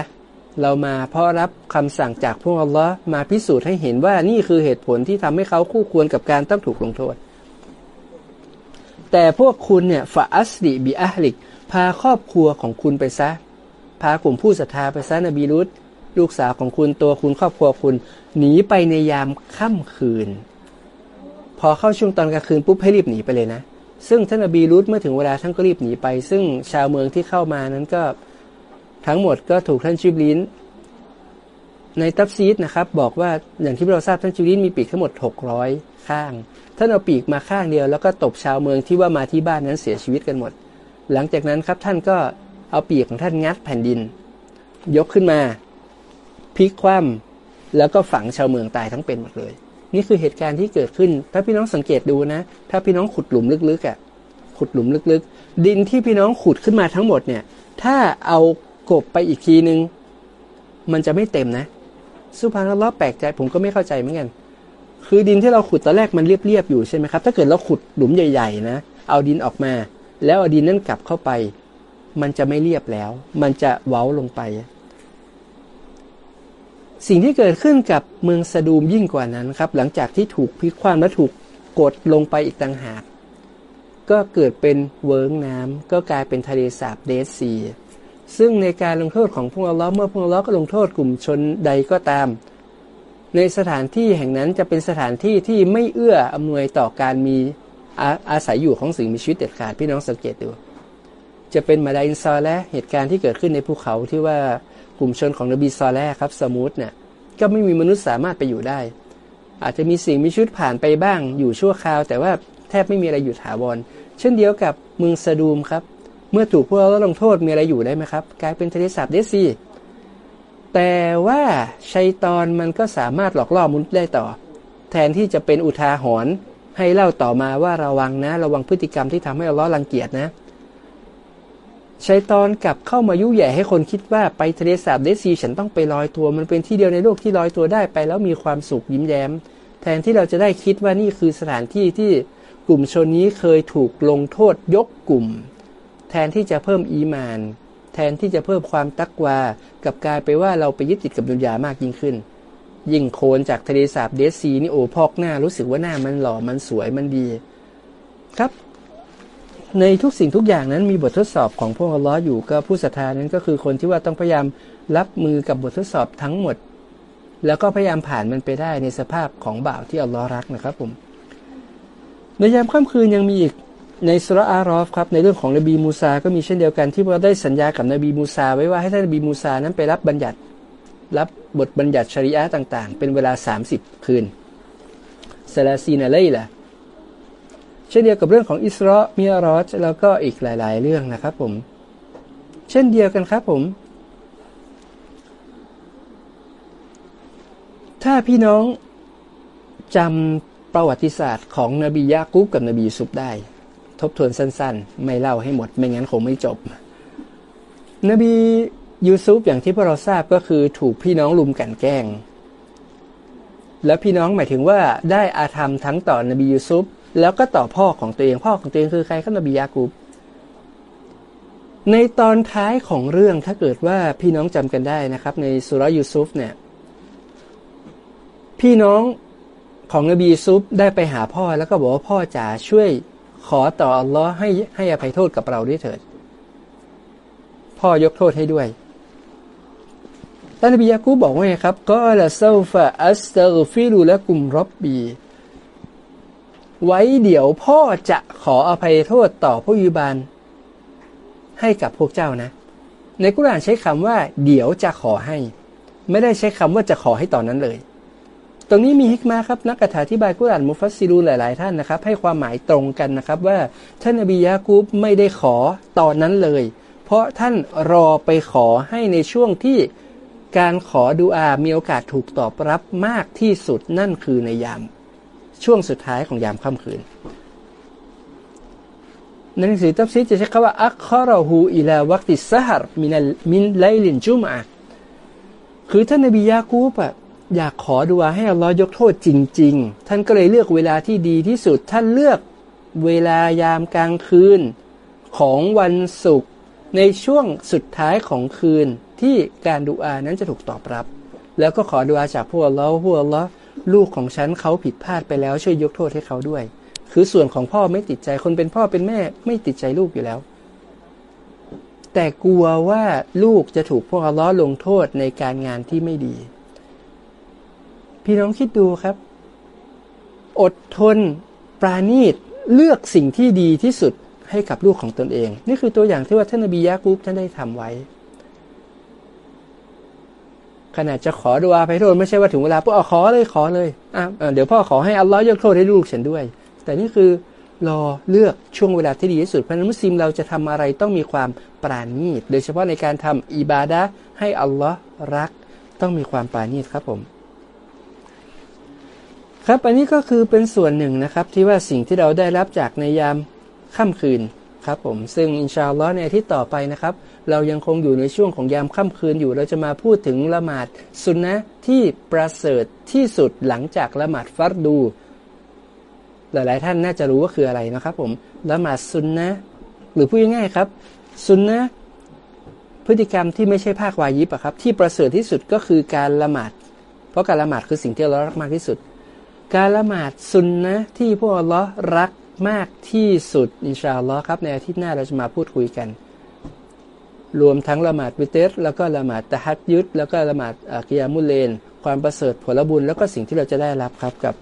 เรามาเพราะรับคำสั่งจากพวกอัลลอฮ์มาพิสูจน์ให้เห็นว่านี่คือเหตุผลที่ทำให้เขาคู่ควรกับการต้องถูกลงโทษ แต่พวกคุณเนี่ยฟาอัสดิบิอัลิก พาครอบครัวของคุณไปซะ พากลุ่มผู้ศรัทธาไปซะนบีรุตลูกสาวของคุณตัวคุณครอบครัวคุณ หนีไปในยามค่ำคืน พอเข้าช่วงตอนกลางคืนปุ๊บให้รีบหนีไปเลยนะ ซึ่งท่านนบีรุตเมื่อถึงเวลาท่านก็รีบหนีไป ซึ่งชาวเมืองที่เข้ามานั้นก็ ทั้งหมดก็ถูกท่านชิบลินในตับซีดนะครับ บอกว่าอย่างที่เราทราบท่านชิบลินมีปีกทั้งหมด 600 ข้าง ท่านเอาปีกมาข้างเดียว แล้วก็ตบชาวเมืองที่ว่ามาที่บ้านนั้นเสียชีวิตกันหมด หลังจากนั้นครับท่านก็เอาปีกของท่านงัดแผ่นดิน ยกขึ้นมาพลิกคว่ำแล้วก็ฝังชาวเมืองตายทั้งเป็นหมดเลยนี่คือเหตุการณ์ที่เกิดขึ้น ถ้าพี่น้องสังเกตดูนะ ถ้าพี่น้องขุดหลุมลึกๆอะ่ะ ขุดหลุมลึกๆ ดินที่พี่น้องขุดขึ้นมาทั้งหมดเนี่ย ถ้าเอา กบไปอีกทีนึง มันจะไม่เต็มนะสุภาพล้อแปลกใจผมก็ไม่เข้าใจเหมือนกัน คือดินที่เราขุดตอนแรกมันเรียบๆอยู่ใช่ไหมครับ ถ้าเกิดเราขุดหลุมใหญ่ๆนะ เอาดินออกมา แล้วเอาดินนั่นกลับเข้าไป มันจะไม่เรียบแล้ว มันจะเว้าลงไป สิ่งที่เกิดขึ้นกับเมืองสะดูมยิ่งกว่านั้นครับ หลังจากที่ถูกพิความและถูกกดลงไปอีกต่างหาก ก็เกิดเป็นเวิร์งน้ำก็กลายเป็นทะเลสาบเดซี ซึ่งในการลงโทษของพวกเราเมื่อพวกเราก็ลงโทษกลุ่มชนใดก็ตาม ในสถานที่แห่งนั้นจะเป็นสถานที่ที่ไม่เอื้ออำนวยต่อการมีอาอาศัยอยู่ของสิ่งมีชีวิตเด็ดขาดพี่น้องสังเกตดู จะเป็นมาดาอินซอและเหตุการณ์ที่เกิดขึ้นในภูเขาที่ว่ากลุ่มชนของนบีซอแลครับสมูทเนี่ยก็ไม่มีมนุษย์สามารถไปอยู่ได้ อาจจะมีสิ่งมีชีวิตผ่านไปบ้างอยู่ชั่วคราว แต่ว่าแทบไม่มีอะไรอยู่ถาวร เช่นเดียวกับเมืองซาดูมครับ เมื่อถูกพวกเราลงโทษมีอะไรอยู่ได้ไหมครับ กลายเป็นทะเลสาบเดซีแต่ว่าชัยตอนมันก็สามารถหลอกล่อมนุษย์ได้ต่อ แทนที่จะเป็นอุทาหรณ์ให้เล่าต่อมาว่าระวังนะ ระวังพฤติกรรมที่ทำให้เราล้อรังเกียจนะชัยตอนกลับเข้ามายุแย่ให้คนคิดว่าไปทะเลสาบเดซีฉันต้องไปลอยตัวมันเป็นที่เดียวในโลกที่ลอยตัวได้ไปแล้วมีความสุขยิ้มแย้ม แทนที่เราจะได้คิดว่านี่คือสถานที่ที่กลุ่มชนนี้เคยถูกลงโทษยกกลุ่ม ทนที่จะเพิ่มอีมาน แทนที่จะเพิ่มความตักวา กับกลายไปว่าเราไปยึดติดกับดุนยามากยิ่งขึ้น ยิ่งโคนจากทะเลสาบเดซีนี่โอพอกหน้ารู้สึกว่าหน้ามันหล่อมันสวยมันดี ครับ ในทุกสิ่งทุกอย่างนั้นมีบททดสอบของพวกอัลลอฮ์อยู่ก็ผู้ศรัทธานั้นก็คือคนที่ว่าต้องพยายามรับมือกับบททดสอบทั้งหมด แล้วก็พยายามผ่านมันไปได้ในสภาพของบ่าวที่อัลลอฮ์รักนะครับผมในยามค่ำคืนยังมีอีก ในสุรอารอฟครับในเรื่องของนบีมูซาก็มีเช่นเดียวกันที่เราได้สัญญากับนบีมูซาไว้ว่าให้ท่านนบีมูซานั้นไปรับบัญญัติ รับบทบัญญัติชริอะต่างๆ เป็นเวลา 30 คืนซาลาซีนาเลยล่ะเช่นเดียวกับเรื่องของอิสรามีรอจแล้วก็อีกหลาย ๆ เรื่องนะครับผม เช่นเดียวกันครับผม ถ้าพี่น้องจำประวัติศาสตร์ของนบียากุบกับนบีซุบได้ ทบทวนสั้นๆ ไม่เล่าให้หมด ไม่งั้นคงไม่จบ นบียูซุฟอย่างที่พวกเราทราบก็คือถูกพี่น้องลุมกันแกล้ง แล้วพี่น้องหมายถึงว่าได้อาธรรมทั้งต่อนบียูซุฟแล้วก็ต่อพ่อของตัวเองพ่อของตัวเองคือใครครับนบียากูบในตอนท้ายของเรื่องถ้าเกิดว่าพี่น้องจำกันได้นะครับ ในสุรยูซุฟเนี่ย พี่น้องของนบียูซุฟได้ไปหาพ่อแล้วก็บอกว่าพ่อจ๋าช่วย ขอต่ออัลลอฮ์ให้ให้อภัยโทษกับเราด้วยเถิด พ่อยกโทษให้ด้วยท่านนบียากูบอกว่าไงครับก็ละซาฟะอัสตักฟิรุละกลุ่มรบบี ไว้เดี๋ยวพ่อจะขออภัยโทษต่อผู้ยุบาลให้กับพวกเจ้านะ ในกุรานใช้คำว่า เดี๋ยวจะขอให้ ไม่ได้ใช้คำว่าจะขอให้ตอนนั้นเลย ตรงนี้มีฮิกมาครับนักอธิบายกุรานมุฟัสซิรูหลาย ๆ ท่านนะครับ ให้ความหมายตรงกันนะครับว่าท่านนบียากูบไม่ได้ขอตอนนั้นเลย เพราะท่านรอไปขอให้ในช่วงที่การขอดูอามีโอกาสถูกตอบรับมากที่สุดนั่นคือในยาม ช่วงสุดท้ายของยามค่ำคืนในหนังสือตัฟซีรจะใช้คำว่าأخره إلى وقت السحر من من ليل الجمعة คือท่านนบียากูบอะ อยากขอดูอาให้อัลลอฮ์ยกโทษจริง ๆ ท่านก็เลยเลือกเวลาที่ดีที่สุด ท่านเลือกเวลายามกลางคืน ของวันศุกร์ในช่วงสุดท้ายของคืนที่การดูอานั้นจะถูกตอบรับ แล้วก็ขอดูอาจากพวกเราพวกเราลูกของฉันเขาผิดพลาดไปแล้วช่วยยกโทษให้เขาด้วย คือส่วนของพ่อไม่ติดใจคนเป็นพ่อเป็นแม่ไม่ติดใจลูกอยู่แล้ว แต่กลัวว่าลูกจะถูกพวกล้อลงโทษในการงานที่ไม่ดี พี่น้องคิดดูครับ อดทน ปราณีตเลือกสิ่งที่ดีที่สุดให้กับลูกของตนเอง นี่คือตัวอย่างที่ว่าท่านนบียะกุบท่านได้ทำไว้ขนาดจะขอดูอาไปโทษไม่ใช่ว่าถึงเวลาพวกเอาขอเลยขอเลยอะเดี๋ยวพ่อขอให้อัลลอฮ์ยกโทษให้ลูกฉันด้วย แต่นี่คือรอเลือกช่วงเวลาที่ดีที่สุดเพราะนั้นมุสลิมเราจะทำอะไรต้องมีความปราณีตโดยเฉพาะในการทำอิบาดะให้อัลลอฮ์รัก ต้องมีความปราณีตครับผม ครับ อันนี้ก็คือเป็นส่วนหนึ่งนะครับที่ว่าสิ่งที่เราได้รับจากในยามค่ำคืนครับผมซึ่งอินชาอัลลอฮ์ในทิตย์ต่อไปนะครับ เรายังคงอยู่ในช่วงของยามค่ำคืนอยู่ เราจะมาพูดถึงละหมาดสุนนะที่ประเสริฐที่สุดหลังจากละหมาดฟัรดู หลาย ๆ ท่านน่าจะรู้ว่าคืออะไรนะครับ ผมละหมาดซุนนะหรือพูดง่ายๆครับซุนนะพฤติกรรมที่ไม่ใช่ภาควายิบอะครับ ที่ประเสริฐที่สุดก็คือการละหมาด เพราะการละหมาดคือสิ่งที่เรารักมากที่สุด การละหมาดซุนนะที่พวกเรารักมากที่สุดอินชาอัลลอฮ์ครับในอาทิตย์หน้าเราจะมาพูดคุยกัน รวมทั้งละหมาดวิเตสแล้วก็ละหมาดตะฮัดยุดแล้วก็ละหมาดอักิยามุเลน ความประเสริฐผลบุญแล้วก็สิ่งที่เราจะได้รับครับกับ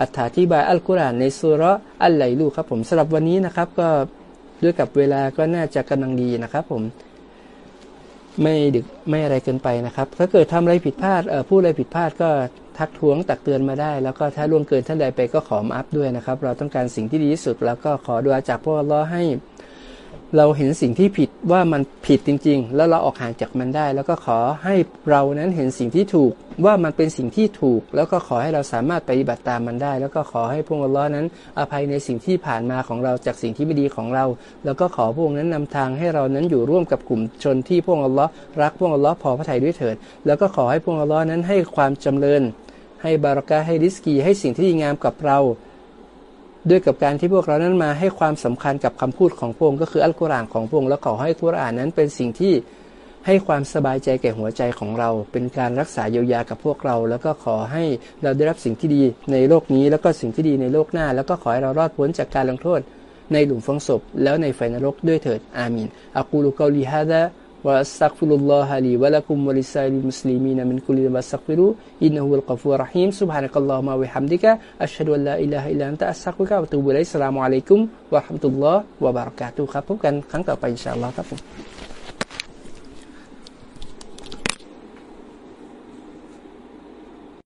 อธิบายอัลกุรอานในสุรอัลไลลูครับผมสำหรับวันนี้นะครับก็ด้วยกับเวลาก็น่าจะกำลังดีนะครับผม ไม่ดึกไม่อะไรเกินไปนะครับ ถ้าเกิดทำอะไรผิดพลาดพูดอะไรผิดพลาดก็ทักท้วงตักเตือนมาได้ แล้วก็ถ้าล่วงเกินท่านใดไปก็ขอมาอัพด้วยนะครับ เราต้องการสิ่งที่ดีที่สุด แล้วก็ขอดูอาจากพวกเราให้ เราเห็นสิ่งที่ผิดว่ามันผิดจริง ๆ แล้วเราออกห่างจากมันได้ แล้วก็ขอให้เรานั้นเห็นสิ่งที่ถูกว่ามันเป็นสิ่งที่ถูก แล้วก็ขอให้เราสามารถปฏิบัติตามมันได้ แล้วก็ขอให้พวกอัลลอฮ์นั้น อภัยในสิ่งที่ผ่านมาของเราจากสิ่งที่ไม่ดีของเรา แล้วก็ขอพวกนั้นนำทางให้เรานั้นอยู่ร่วมกับกลุ่มชนที่พวกอัลลอฮ์รักพวกอัลลอฮ์พอพระทัยด้วยเถิด แล้วก็ขอให้พวกอัลลอฮ์นั้นให้ความจำเริญให้บารักะให้ริสกีให้สิ่งที่ดีงามกับเรา ด้วยกับการที่พวกเรานั้นมาให้ความสำคัญกับคำพูดของพระองค์ก็คืออัลกุรอานของพระองค์แล้วขอให้กุรอานนั้นเป็นสิ่งที่ให้ความสบายใจแก่หัวใจของเรา เป็นการรักษาเยียวยากับพวกเรา แล้วก็ขอให้เราได้รับสิ่งที่ดีในโลกนี้ แล้วก็สิ่งที่ดีในโลกหน้า แล้วก็ขอให้เรารอดพ้นจากการลงโทษ ในหลุมฝังศพแล้วในไฟนรกด้วยเถิดอามีนอักูลุกอลีฮะดะ وأستغفر الله لي ولكم ولسائر المسلمين من كل ذنب استغفروه إنه هو الغفور الرحيم سبحانك اللهم وبحمدك أشهد أن لا إله إلا أنت أستغفرك وأتوب إليك السلام عليكم ورحمة الله وبركاته ครับพบกันครั้งต่อไปอินชาอัลลอฮ์ครับผม